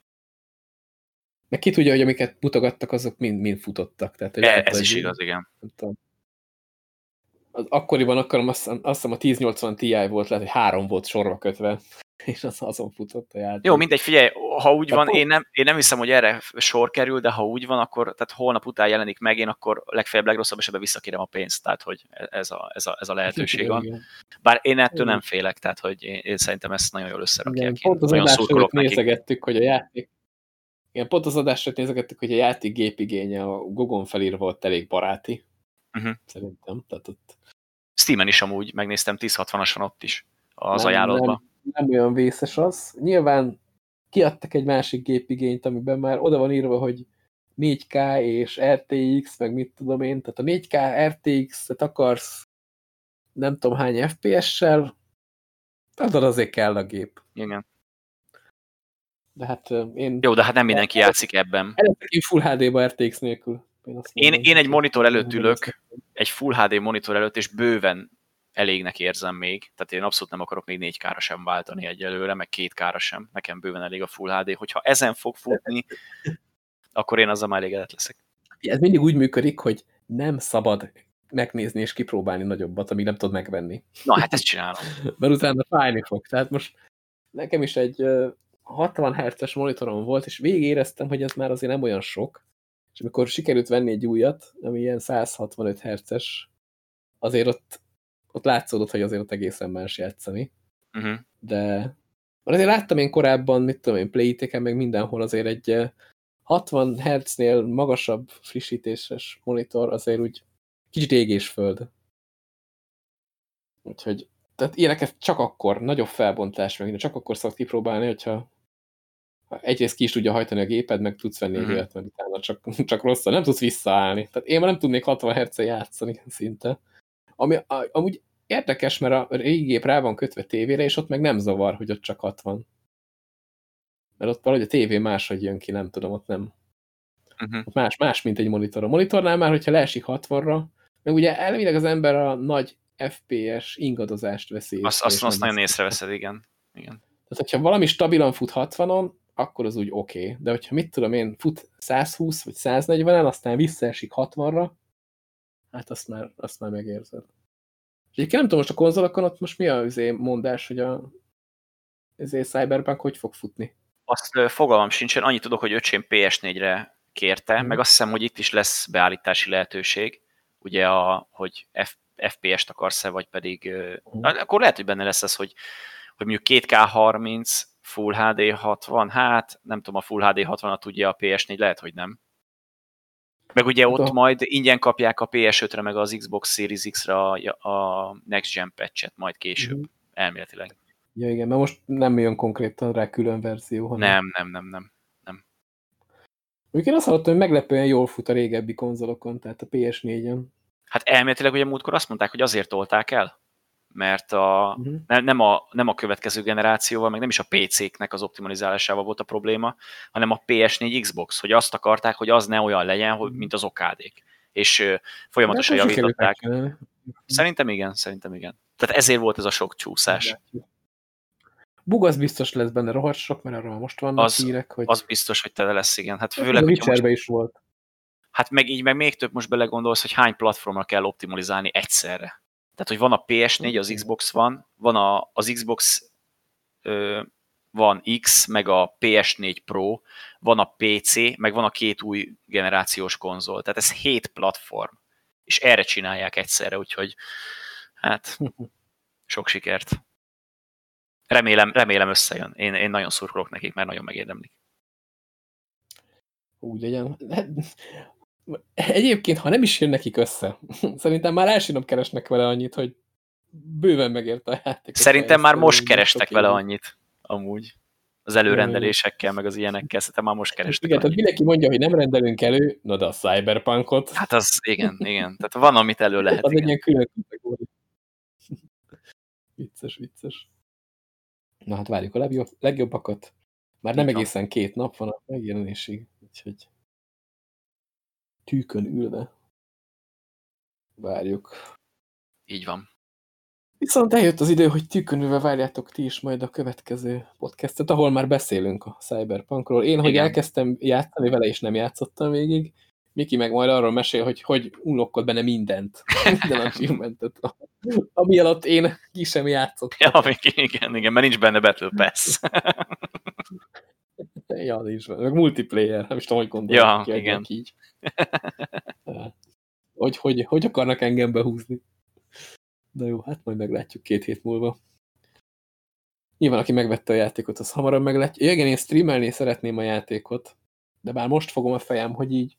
Meg ki tudja, hogy amiket mutogattak, azok mind, mind futottak. Tehát, hogy e, ez is igaz, igen. Az akkoriban akarom, azt, azt hiszem a 1080 Ti volt, lehet, hogy három volt sorba kötve és az azon futott a játék. Jó, mindegy, figyelj, ha úgy van, én nem, én nem hiszem, hogy erre sor kerül, de ha úgy van, akkor tehát holnap után jelenik meg, én akkor legfeljebb legrosszabb esetben visszakérem a pénzt, tehát hogy ez a, ez a, ez a lehetőség van. Bár én ettől nem félek, tehát hogy én, én szerintem ezt nagyon jól összerakják. Igen, pont az nézegettük, hogy a játék igen, pont az adásra nézegettük, hogy a játék gépigénye a Gogon felírva volt elég baráti. Uh -huh. Szerintem. Tehát ott... Steam-en is amúgy megnéztem, 1060-as van ott is az nem, ajánlatban. Nem, nem olyan vészes az. Nyilván kiadtak egy másik gépigényt, amiben már oda van írva, hogy 4K és RTX, meg mit tudom én, tehát a 4K RTX-et akarsz nem tudom hány FPS-sel, adod azért kell a gép. Igen. De hát én... Jó, de hát nem mindenki játszik ebben. Én Full HD-ba RTX nélkül. Én, én, én egy monitor előtt ülök, egy Full HD monitor előtt, és bőven elégnek érzem még, tehát én abszolút nem akarok még 4K-ra sem váltani egyelőre, meg 2K-ra sem, nekem bőven elég a Full HD, hogyha ezen fog futni, akkor én azzal már elégedett leszek. Ez mindig úgy működik, hogy nem szabad megnézni és kipróbálni nagyobbat, amíg nem tudod megvenni. Na, hát ezt csinálom. Mert utána fájni fog. Tehát most nekem is egy 60 Hz-es monitorom volt, és végig éreztem, hogy ez már azért nem olyan sok, és amikor sikerült venni egy újat, ami ilyen 165 Hz-es, azért ott ott látszódott, hogy azért ott egészen más játszani. Uh -huh. De azért láttam én korábban, mit tudom én, playteken, meg mindenhol azért egy 60 eh, Hz-nél magasabb frissítéses monitor azért úgy kicsit égésföld. Úgyhogy tehát ilyeneket csak akkor, nagyobb felbontás, meg csak akkor szokott kipróbálni, hogyha egyrészt ki is tudja hajtani a géped, meg tudsz venni uh -huh. egy olyat, mert utána csak, csak rosszul, nem tudsz visszaállni. Tehát én már nem tudnék 60 hz játszani szinte. Ami amúgy érdekes, mert a régi gép rá van kötve tévére, és ott meg nem zavar, hogy ott csak 60. Mert ott valahogy a tévé máshogy jön ki, nem tudom, ott nem. Uh -huh. ott más, más, mint egy monitor. A monitornál már, hogyha leesik 60-ra, meg ugye elvileg az ember a nagy FPS ingadozást veszi. Azt, azt, azt nagyon észreveszed, igen. igen. Tehát, hogyha valami stabilan fut 60-on, akkor az úgy oké. Okay. De hogyha mit tudom én, fut 120 vagy 140-en, aztán visszaesik 60-ra, hát azt már, azt már megérzed. egyébként nem tudom, most a konzolokon ott most mi az mondás, hogy a ezért Cyberpunk hogy fog futni? Azt fogalmam sincsen, annyit tudok, hogy öcsém PS4-re kérte, hmm. meg azt hiszem, hogy itt is lesz beállítási lehetőség, ugye, a, hogy F, FPS-t akarsz-e, vagy pedig, hmm. akkor lehet, hogy benne lesz ez, hogy, hogy mondjuk 2K30, Full HD 60, hát nem tudom, a Full HD 60-at tudja a PS4, lehet, hogy nem. Meg ugye ott majd ingyen kapják a PS5-re, meg az Xbox Series X-re a Next Gen patch-et majd később, mm. elméletileg. Ja igen, mert most nem jön konkrétan rá külön verzió, hanem... Nem, nem, nem, nem. nem. Mondjuk én azt hallottam, hogy meglepően jól fut a régebbi konzolokon, tehát a PS4-en. Hát elméletileg ugye múltkor azt mondták, hogy azért tolták el, mert a, uh-huh. ne, nem, a, nem a következő generációval, meg nem is a PC-knek az optimalizálásával volt a probléma, hanem a PS4 Xbox, hogy azt akarták, hogy az ne olyan legyen, hogy, mint az okádék. És uh, folyamatosan javították. Szerintem igen, szerintem igen. Tehát ezért volt ez a sok csúszás. Bug az biztos lesz benne rohadt sok, mert arról most vannak az, hírek, hogy... Az biztos, hogy tele lesz, igen. Hát főleg, a most... is volt. Hát meg így meg még több most belegondolsz, hogy hány platformra kell optimalizálni egyszerre. Tehát, hogy van a PS4, az Xbox van, van a, az Xbox ö, van X, meg a PS4 Pro, van a PC, meg van a két új generációs konzol. Tehát ez hét platform. És erre csinálják egyszerre, úgyhogy hát sok sikert. Remélem, remélem összejön. Én, én nagyon szurkolok nekik, mert nagyon megérdemlik. Úgy legyen. Egyébként, ha nem is jön nekik össze, szerintem már első nap keresnek vele annyit, hogy bőven megérte a játék. Szerintem már most kerestek vele annyit, amúgy. Az előrendelésekkel, meg az ilyenekkel, szerintem már most kerestek Igen, annyit. tehát mindenki mondja, hogy nem rendelünk elő, na de a Cyberpunkot. Hát az, igen, igen. Tehát van, amit elő lehet. Az igen. egy ilyen külön kategória. Vicces, vicces. Na hát várjuk a legjobb, legjobbakat. Már nem egészen két nap van a megjelenésig, úgyhogy tűkön ülve. Várjuk. Így van. Viszont eljött az idő, hogy tűkön ülve várjátok ti is majd a következő podcastet, ahol már beszélünk a Cyberpunkról. Én, hogy Igen. elkezdtem játszani vele, és nem játszottam végig, Miki meg majd arról mesél, hogy hogy unlockod benne mindent, minden achievementet, ami alatt én ki sem játszottam. Ja, igen, igen, mert nincs benne Battle Pass. ja, nincs benne. Meg multiplayer, nem is tudom, hogy gondolom. Ja, ki, igen. Így. hogy, hogy, hogy akarnak engem behúzni. De jó, hát majd meglátjuk két hét múlva. Nyilván, aki megvette a játékot, az hamarabb meglátja. Ja, igen, én streamelni szeretném a játékot, de bár most fogom a fejem, hogy így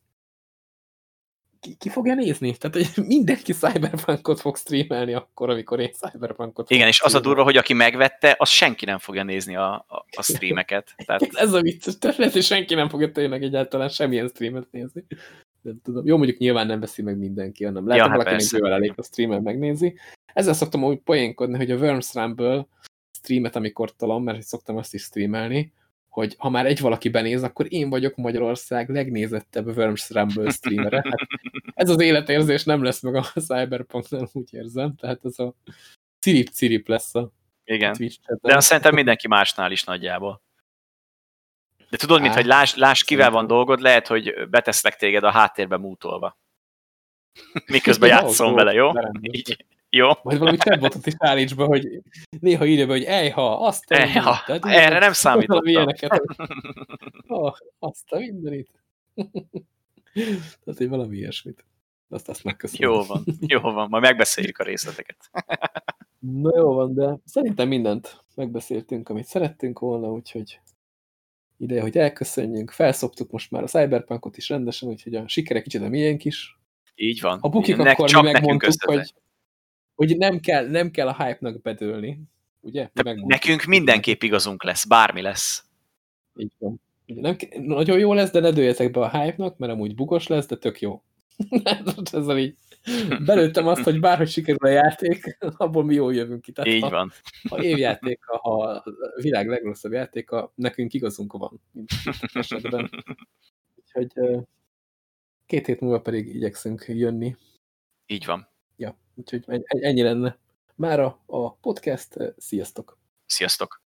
ki, ki fogja nézni? Tehát, hogy mindenki Cyberpunkot fog streamelni akkor, amikor én Cyberpunkot Igen, és az a durva, hogy aki megvette, az senki nem fogja nézni a, a, a streameket. Tehát... Ez a vicces, tehát lehet, hogy senki nem fogja tényleg egyáltalán semmilyen streamet nézni. Nem tudom. Jó, mondjuk nyilván nem veszi meg mindenki, hanem lehet, ja, hogy hát valakinek bőven elég a streamet megnézi. Ezzel szoktam úgy poénkodni, hogy a Worms Rumble streamet, amikor tolom, mert szoktam azt is streamelni, hogy ha már egy valaki benéz, akkor én vagyok Magyarország legnézettebb Worms Rumble streamere. Hát ez az életérzés nem lesz meg a Cyberpunknál, úgy érzem. Tehát ez a cirip-cirip lesz a Igen, de azt szerintem mindenki másnál is nagyjából. De tudod, mint hogy láss, láss kivel van dolgod, lehet, hogy betesznek téged a háttérbe mútolva. Miközben játszom vele, jó? Így, jó. Vagy valami chatbotot is állíts be, hogy néha írja be, hogy ejha, azt a ejha, mindenit. Erre nem számítottam. Ilyeneket. Oh, azt a mindenit. Tehát, hogy valami ilyesmit. Azt, azt megköszönöm. Jó van, jó van, majd megbeszéljük a részleteket. Na jó van, de szerintem mindent megbeszéltünk, amit szerettünk volna, úgyhogy ideje, hogy elköszönjünk. Felszoptuk most már a Cyberpunkot is rendesen, úgyhogy a sikerek kicsit a miénk is. Így van. A bukik akkor csak mi megmondtuk, hogy hogy nem kell, nem kell a hype-nak bedőlni, ugye? Nekünk mindenképp igazunk lesz, bármi lesz. Így van. Nem, nagyon jó lesz, de ne dőljetek be a hype-nak, mert amúgy bugos lesz, de tök jó. Ezzel így belőttem azt, hogy bárhogy sikerül a játék, abból mi jól jövünk ki. Tehát így ha, van. Ha évjátéka, ha a világ legrosszabb játéka, nekünk igazunk van. Esetben. Úgyhogy két hét múlva pedig igyekszünk jönni. Így van. Úgyhogy ennyi lenne. Mára a podcast. Sziasztok! Sziasztok!